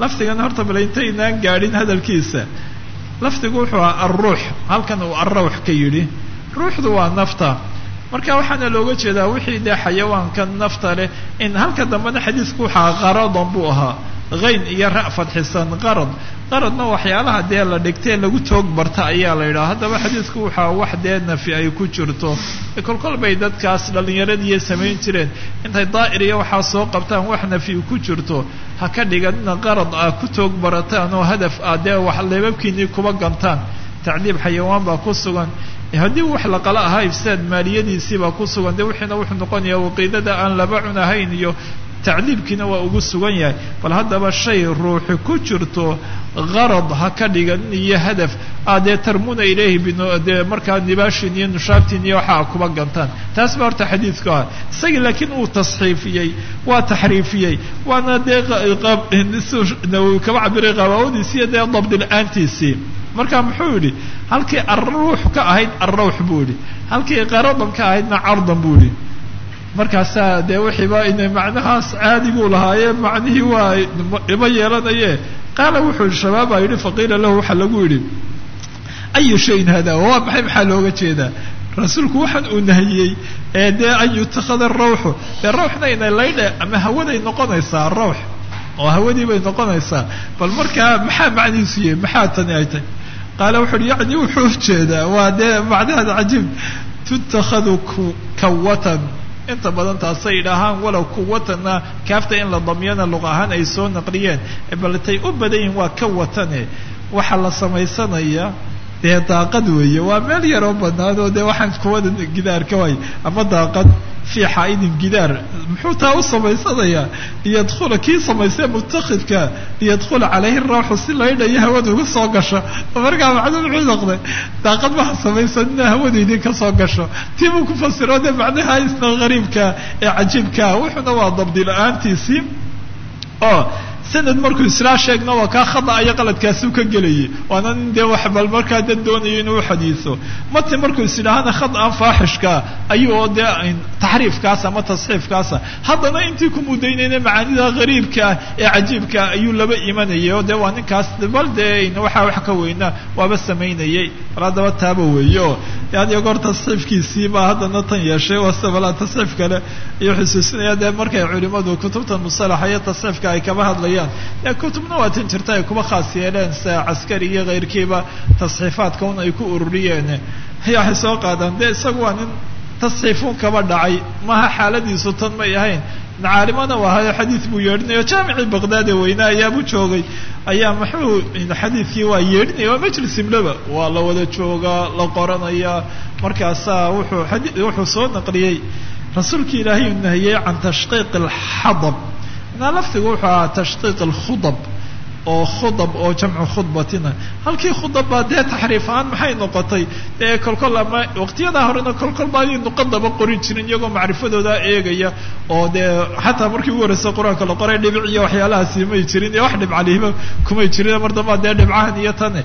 Lafdigan horta bale intaynaan gaadhin hadalkiisa. Lafdigu wuxuu ahaa alruux halkan uu alrawx ka yidhi. Ruuxdu waa nafta. Marka waxaana looga jeedaa wixii dee xayawaanka nafta leh in halka dambena xadiisku waxaa qaradan buu ahaa hayn iyo ra' fadxisan qarad. Qaradna waxyaalaha dee la dhigtee lagu toog barta ayaa la yidhaha. Haddaba xadiisku waxaa wax dee nafi ay ku jirto. Kolkol bay dadkaas dhallinyaradiiyo samayn jireen. Intay daa'ir iyo waxaa soo qabtaan wax nafi ku jirto. Ha ka dhiganina qarad ah ku toog barataan oo hadaf ah dee wax leebabkiinii kuba gantaan. Tacdiib xayawaan baa ku sugan. Haddii wax laqala ahaa ifsaad maaliyadiisiibaa ku sugan. Dee wixiina wuxuu noqonayaa waqiidada aan laba cunahayn iyo tacdiibkiina waa ugu sugan yahay. Bal haddaba shay ruuxi ku jirto qarad ha ka dhigan iyo hadaf. A dee tarmuna ilayhi bdee markaa nibaashin iyo nushaabtiin iyo waxaa kuba gantaan. Taas baa horta xadiidku ah. Isagii laakiin uu tasxiifiyey waa taxriifiyey waana dee kaba cabiray qabaawadiisiiyo dee dabdi la'aantiisii marka muxuu yidhi halkii alruux ka ahayd alrawx buu yidhi. Halkii qaradan ka ahaydna cardan buu yidhi markaasaa dee wixiiba inay macnahaas caadiguu lahaaye macnihii waa ima yeelanaye qaala wuxuu yihi shabaabaa yidhi faqiila lahu waxaa lagu yidhi ayu shayin hada waa maxay maxaa looga jeedaa? Rasuulku waxaan uu nahiyey ee dee an yutakhada rawxu dee rawxna inay laydhe ama hawaday noqonaysaa rawx oo hawadii bay noqonaysaa. Bal markaa maxaa macnihiisu yahay? Maxaa tani ay tahy qaala wuxu uhi yacni wuxuu u jeedaa waa dee macnahaad cajiib. Tutakhadu kawatan inta badan taasay idhaahaan walow kuwatanna kaafta in la damyana luq ahaan ay soo naqliyeen. Baletay u badan yihiin waa ka watane. Waxaa la samaysanaya dee daaqad weeye waa meel yaroo bannaan oo dee waxaan kuwada gidaar ka waay ama daaqad fii xaa'idin gidaar muxuu taa u samaysanayaa? Liyadkhula kii samaystee mutakidka liyadkhula calayhi rawxu si laydhayo hawada uga soo gasho. Markaa macnuu muxuu noqday? Daaqad maha samaysanina hawadu idinka soo gasho. Tii ku fasiro dee macnaha isna gariibka ee cajiibkaa wuxuuna waa dabdi la'aantiisii. Oo sanad markuu islaa waa kaa khada qaladkaasuu ka gelayay waana nin dee wax bal markaa dad doonayo inuu xadiiso mati markuu is idhaahana khad aan faaxishka ayuu dee taxriifkaas ama tasxiifkaasa haddana intii ku mudaynayna macaanida gariibkaa ee cajiibkaa ayuu laba imanayay oo dee waa ninkaas bal dee waxaa wax ka weyna waaba samaynayay bal haddaba taaba weeye oo yani goor tasxiifkiisii baa haddana tan yeeshay wase balaa tasxiif kale ayuu xusuusinaya dee markay culimadu kutubtan musalaxa iyo tasxiifka ay kaba hadlayaan dee kutubna waa tan jirta ay kuba khaas yeeleen sida caskari iyo kayrkiiba tasxiifaadka un ay ku ururiyeen waxay soo qaadaan dee isagu waa nin tasxiifuun kaba dhacay maha xaaladiisu tan may ahayn caalimana u ahayo xadiid buu yeedhinayo jaamicii baqdaad ee weyne ayaabu joogay ayaa muxuu xadiidkii waa yeedhinaya waa majlis imlaba waa la wada joogaa la qoranayaa markaasaa wuxuu wuxuu soo naqliyey rasuulkii ilaahay uu nahiyey can tashqiiq alxadab inaa laftigu wuxuu ahaa tashqiiq alkhudab oo khudab oo jamcu khudbatina. Halkii khudab baa dee taxriif ahaan maxay noqotay? Dee kolkol ama waqtiyadaa horena kolkol baa nuqadaba qorin jirin iyagoo macrifadooda eegaya oo dee xataa markii ugu horreysay qur'aanka la qoray dhibic iyo waxyaalahaasi may jirin iyo wax dhibcalihiba kumay jirin mar dambaa dee dhibcahan iyo tane.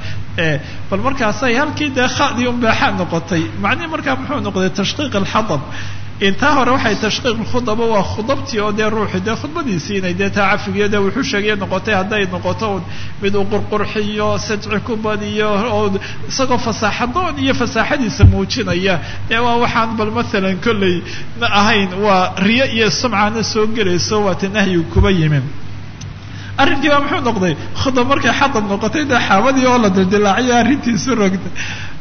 Bal markaasay halkii dee khadii unbaaxa noqotay. Macnihi markaa muxuu noqday tashqiiq alxadab intaa hore waxay tashqiiq khudaba waa khudabtii oo dee ruuxi dee khudbadiisii inay dee taa cafigiyo dee wuxuu sheegaya noqotay hadday noqoto mid uu qurqurxiyo sajci ku badiyo oo isagoo fasaaxadoon iyo fasaaxadiisa muujinaya. Dee waa waxaan bal maalan kolley ma ahayn waa riyo iyo sumcana soo gelayso waata nahyigu kuba yimin arrinkii baa muxuu noqday khudab markay xadab noqotay dee xaabadii oo la dildilaaciyo arrintiisu rogtay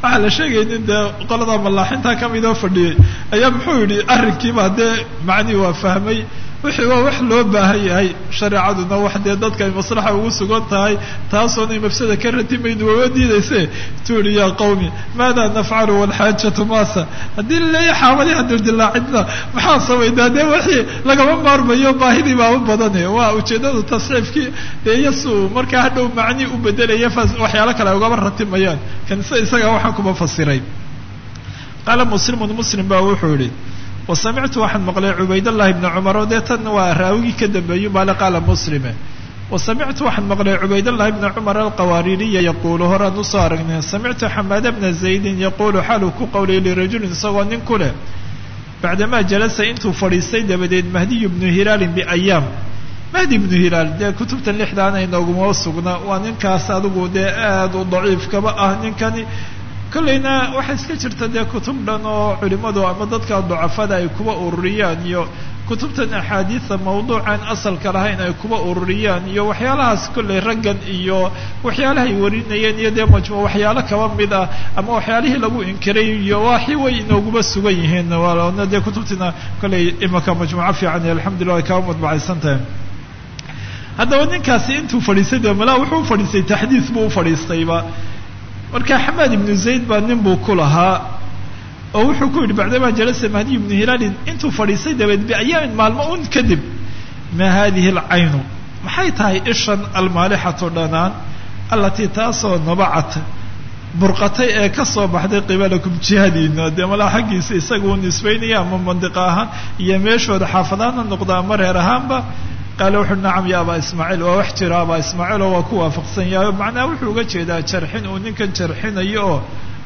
waxaa la sheegay dee qolada malaaxintaa ka mid oo fadhiyey ayaa muxuu yidhi arrinkiibaa dee macnii waa fahmay wixii waa wax loo baahan yahay shareecaduna wax dee dadka ay maslaxa ugu sugan tahay taasoonay mafsada ka ratimaynu waga diidayse tuuri yaa qawmi maada nafcalu walxaajatu maasa? Haddii laleeya xaamadii aan dildilaacidna maxaa samaynaa dee wixii lagama maarmayo baahidii baa u badane. Waa ujeedadu tasxiifkii dee iyasu markaa hadhow macni u bedelaya waxyaalo kale ay ugaba ratimayaan kanise isaga waxaan kuma fasiray. Qaala muslimun muslim baa wuxuu yihi wasamictu waxaan maqlay cubaydallahi bni cumar oo dee tan waa raawigii ka dambeeyu maale qaala muslime. Wasamictu waxaan maqlay cubaydallahi bni cumar alqawaaririya yaquulu horaan u soo aragnay samictu xamaada bna zaydin yaquulu xaaluu ku qowlay lirajulin isagoo nin ku leh. Bacdamaa jalasa intuu fadhiistay dabadeed mahdiyu bnu hilaalin biayaam mahdi ibnu hilaal dee kutubtan lixdaana inooguma sugna waa ninkaas adigu dee aad u daciifkaba ah ninkani kollayna waxaa iska jirta dee kutub dhan oo culimadu ama dadka ducafada ay kuba ururiyaan iyo kutubtan axaadiida mawduucan asalka lahayn ay kuba ururiyaan iyo waxyaalahaas kollay raggan iyo waxyaalahay warinayeen iyo dee majmu waxyaalo kaba mid ah ama waxyaalihii lagu inkiray iyo waxi way inooguma sugan yihiin waana dee kutubtiina kollay imaka majmuuco fiican iyo alxamdulillah ay kaba madbacaysan tahay haddaba ninkaasi intuu fadhiistay dee malaa wuxuu ufadhiistay taxdiis buu ufadhiistayba marka xamaad ibnu zayd baa nin buu ku lahaa oo wuxuu ku yidhi bacdamaa jalasa mahdiy ibnu hilaalin intuu fadhiistay dabeed biayaamin maalmo un kadib maa hadihi alcaynu maxay tahay ishan almaalixatu dhanaan allatii taasoo nabacat burqatay ee ka soo baxday qibalakum jihadiina dee malaa xaggiisa isaga uu nisbaynaya ama mandiqa ahaan iyo meeshooda xaafadaana noqda ama reer ahaanba qaale wuxuui nacam ya abaa ismaaciil waa wax jira abaa ismaaciil oo waa ku waafaqsan yahay macnaha wuxuu uga jeedaa jarxin uu ninkan jarxinayo oo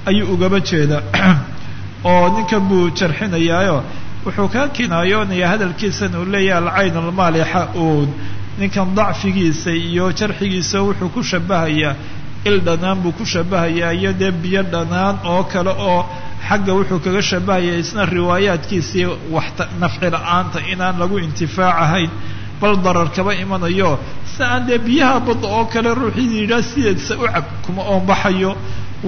ayuu ugaba jeedaa oo ninkan buu jarxinayaayo wuxuu kaa kinaayoonaya hadalkiisan uu leeyahay alcayn almaalixa uu ninkan dacfigiisa iyo jarxigiisa wuxuu ku shabahayaa il dhanaan buu ku shabahayaa iyo dee biyo dhanaan oo kale oo xagga wuxuu kaga shabahaya isna riwaayaadkiisii wax nafci la'aanta inaan lagu intifaac ahayn bal darar kaba imanayo. Si aan dee biyaha badda oo kale ruuxii yidhaah sideedsa u cab kuma oonbaxayo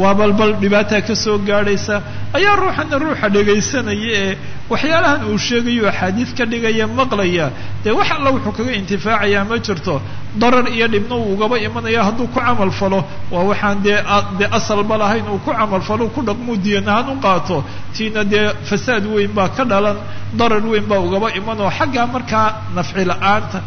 waa balbal dhibaataa ka soo gaadhaysa. Ayaa ruuxana ruuxa dhegaysanaya ee waxyaalahan uu sheegayo axaadiid ka dhigaya maqlaya. Dee wax alla wuxuu kaga intifaacayaa ma jirto. Darar iyo dhibna uu ugaba imanaya hadduu ku camal falo. Waa waxaan dee dee asalba lahayn uu ku camal falo ku dhaqmuu diyan ahaan u qaato. Tiina dee fasaad weyn baa ka dhalan darar weyn baa ugaba imanoo. Xaggaa markaa nafci la'aanta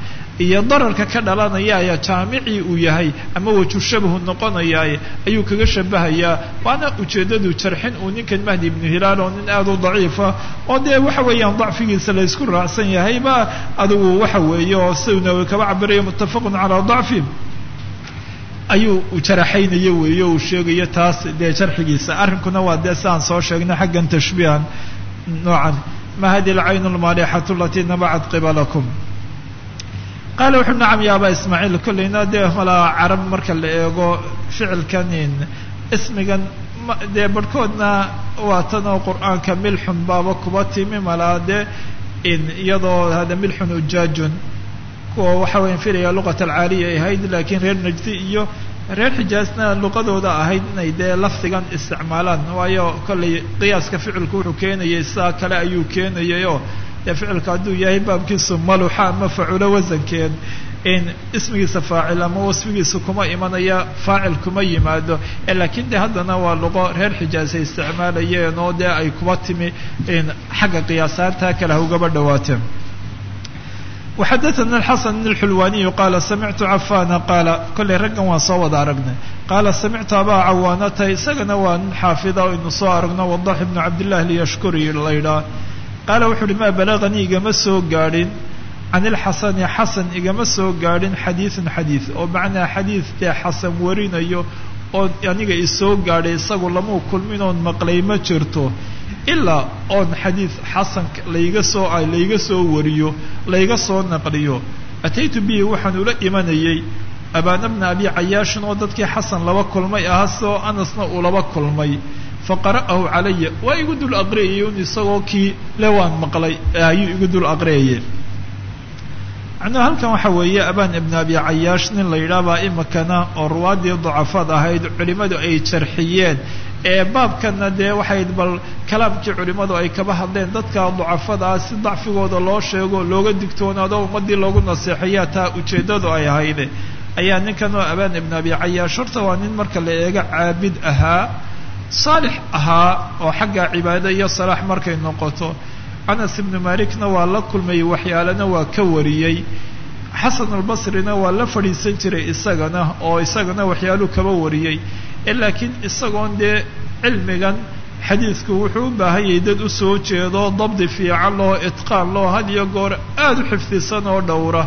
iyo dararka ka dhalanaya ayaa jaamicii uu yahay ama waju shabahu noqonayaa ayuu kaga shabahayaa. Waana ujeeddadu jarxin uu ninkan mahdi ibnu hilaal oo nin aada u daciifa oo dee waxa weeyaan dacfigiisa la ysku raacsan yahayba adigu waxa weeye oo siduna kaba cabiraya muttafaqun calaa dacfi ayuu jaraxaynaya weeye uu sheegayo taas dee jarxigiisa. Arrinkuna waa dee sidaan soo sheegnay xaggan tashbiihan. Noocan ma hadi alcayn almaalixatu alatii nabacat qibalakum qaala wuxuu nacam ya abaa ismaaciil kollayna dee malaa carab marka la eego ficilkanin ismigan dee barhkoodna waa tan oo qur'aanka milxun baaba kuba timi malaa dee iyadoo hada milxun ujaajun kuwa waxa weyan filaya luqat alcaaliya ay ahayd laakiin reer najdi iyo reer xijaasna luqadooda ahayd inay dee lafdigan isticmaalaan waayo kollay qiyaaska ficilku wuxuu keenayay sidaa kale ayuu keenayayoo dee ficilka hadduu yahay baabkiisu maluxa ama faculo wasankeed in ismigiisa faacil ama wasfigiisa kuma imanaya faacil kuma yimaado laakiin de haddana waa luqo reer xijaas ay isticmaalayeen oo dee ay kuba timi in xagga qiyaasaantaa kale ha ugaba dhawaateen وxadثna الxaسن بن الxulwaniyu qaala samictu cafana qaala kollay raggan waan soo wada aragnay qaala samictu abaa cawaanata isagana waa nin xaafida o inu soo aragno wadax ibnu cabdالlah lyashkuri laydhaa qaala wuxu uhi maa balaganii igama soo gaadhin. Can ilxasani xasan igama soo gaadhin xadiidan xadiid oo macnaa xadiidtee xasan warinayo oon aniga isoo gaadhay isagu lamuu kulmin oon maqlay ma jirto. Ilaa oon xadiid xasan layga soo layga soo wariyo layga soo naqliyo. Ataytu bihi waxaan ula imanayay abaanabna abi cayaashin oo dadkii xasan laba kulmay ahaa soo anasna uu laba kulmay faqara'ahu calaya. Waa igu dul aqriyayay un isagoo kii le waan maqlay ayuu igu dul aqriyayay macnuhu halkan waxa weeye abaan ibn abi cayaash nin la yidhaah baa imikana oo ruwaadii dacafad ahayd culimmadu ay jarxiyeen. Baabkana dee waxay bal kalaamkii culimmadu ay kaba hadleen dadka ducafada ah si dacfigooda loo sheego looga digtoonaado ummadii loogu naseexayaa taa ujeeddadu ay ahayde ayaa ninkan oo abaan ibn abi cayaash horta waa nin marka la eego caabid ahaa saalix ahaa oo xagga cibaado iyo salaax markay noqoto anas ibnu malikna waa la kulmayey waxyaalana waa ka wariyey. Xasan albasrina waa la fadhiisan jiray isagana oo isagana waxyaaluu kaba wariyey. Laakiin isagoon dee cilmigan xadiidku wuxuu u baahan yahay dad u soo jeedo dabdi fiican loo itqaan loo had iyo goor aada u xifdisan oo dhowra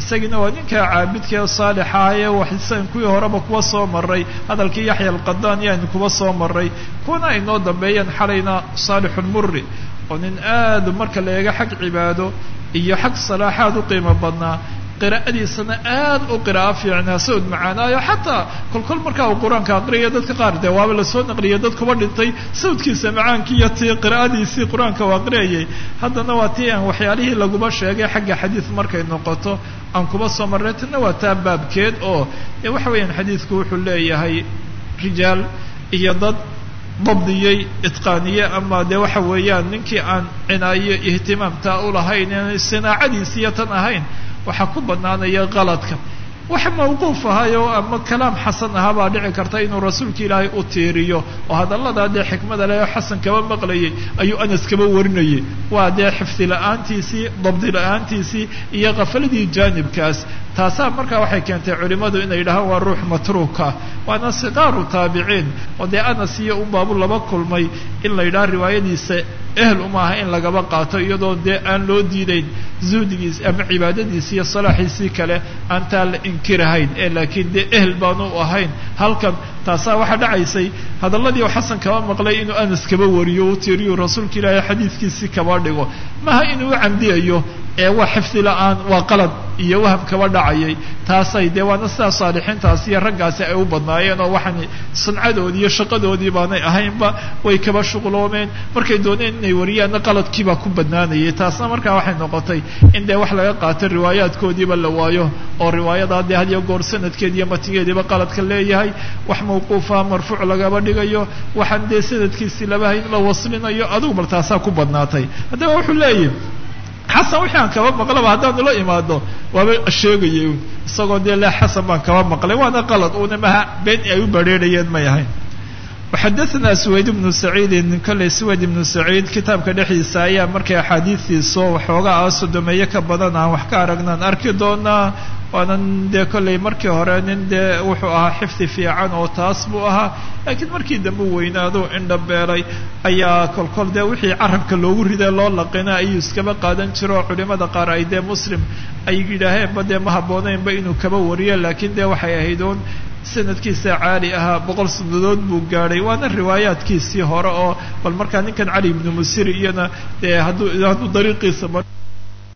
isagiina waa ninkaa caabidkaee saalixa ee waxsan kuwii horeba kuwa soo maray. Hadalkii yaxya alqadaan yaani kuwa soo maray. Kuwana ay noo dambeeyeen xalayna saalixulmuri oo nin aada marka la eego xag cibaado iyo xag salaaxaad u qiimo badnaa qiraa'adiisana aad u qiraa'o fiicnaa sawd macaanaayo. Xataa kolkol markaa uu qur'aanka aqriya dadka qaar dee waaba la soo naqliya dad kuba dhintay. Sawdkiisa macaankii iyo tii qiraa'adiisii qur'aanka u aqriyayay haddana waa tii aan waxyaalihii laguba sheegay xagga xadiid markay noqoto aan kuba soo marray. Tana waa taa baabkeed oo waxa weeyaan xadiidku wuxuu leeyahay rijaal iyo dad dabdiyey itqaaniye ama dee waxa weeyaan ninkii aan cinaayo ihtimaamtaa u lahayn sinaacadiisi iyo tan ahayn waxaa ku banaanaya qaladka. Wax mawquuf ahayo ama kalaam xasan ahaa baa dhici karta inuu rasuulka ilaahay u tiiriyo. Oo hadalladaa dee xikmada leh xasan kaba maqlayay ayuu anas kaba warinayay. Waa dee xifdi la'aantiisii dabdi la'aantiisii iyo kafaladii jaanibkaas taasaa markaa waxay keentay culimmadu inay yidhahaan waa ruux matruuka waana siqaaru taabiciin oo dee anas iyo unbaabu laba kulmay in la yidhaha riwaayadiisa ehl uma aha in lagaba qaato iyadoo dee aan loo diidayn zuhdigiis ama cibaadadiisi iyo salaaxiisii kale aan taa la inkirahayn ee laakiin dee ehl baanu ahayn. Halkan taasaa waxaa dhacaysay hadalladii xasan kaba maqlay inuu anas kaba wariyo u tiiriyo rasuulka ilaahay xadiidkiisii kaba dhigo. Maha inuu u ee waa xifdi la'aan waa qalad iyo waham kaba dhacayay. Taasay dee waana sidaa saalixiintaasi iyo raggaasi ay u badnaayeen oo waxaan sancadoodii iyo shaqadoodii baanay ahaynba way kaba shuqloomeen. Markay dooneen inay wariyaanna qaladkiibaa ku badnaanayay. Taasna markaa waxay noqotay in dee wax laga qaato riwaayaadkoodiiba la waayo oo riwaayadaa dee had iyo goor sanadkeed iyo matigeediiba qaladka leeyahay. Wax mawquufa marfuuc lagaba dhigayo waxaan dee sanadkiisii labahay in la waslinayo adigu bal taasaa ku badnaatay. Haddaba wuxuu leeyahy xasan wixii kaba maqlaba haddaanu la imaado waaba sheegayay isagoo dee le xasan baan kaba maqlay waana qalad. Una maha been ay u bareerayeen may ahayn waxadathana suwayd ibnu saciidin kolley suwayd ibnu saciid kitaabka dhexdiisa ayaa markay axaadiistiiso waxoogaa ah sodomeeye ka badan aan wax ka aragnaan arki doonaa waanan dee kolley markii hore nin dee wuxuu ahaa xifdi fiican oo taas buu ahaa laakiin markii dambe weynaado indhabeelay ayaa kolkol dee wixii carabka loogu riday loo laqina ayuu iskaba qaadan jiro culimada qaar ay dee muslim ay yidhaaheenba dee ma habbooneynba inuu kaba wariyo laakiin dee waxay ahayd uun sanadkiisa caali ahaa boqol sanadood buu gaadhay. Waana riwaayaadkiisii hore oo bal markaa ninkan cali ibnu musiri iyana dee hadduu hadduu dariiqiisa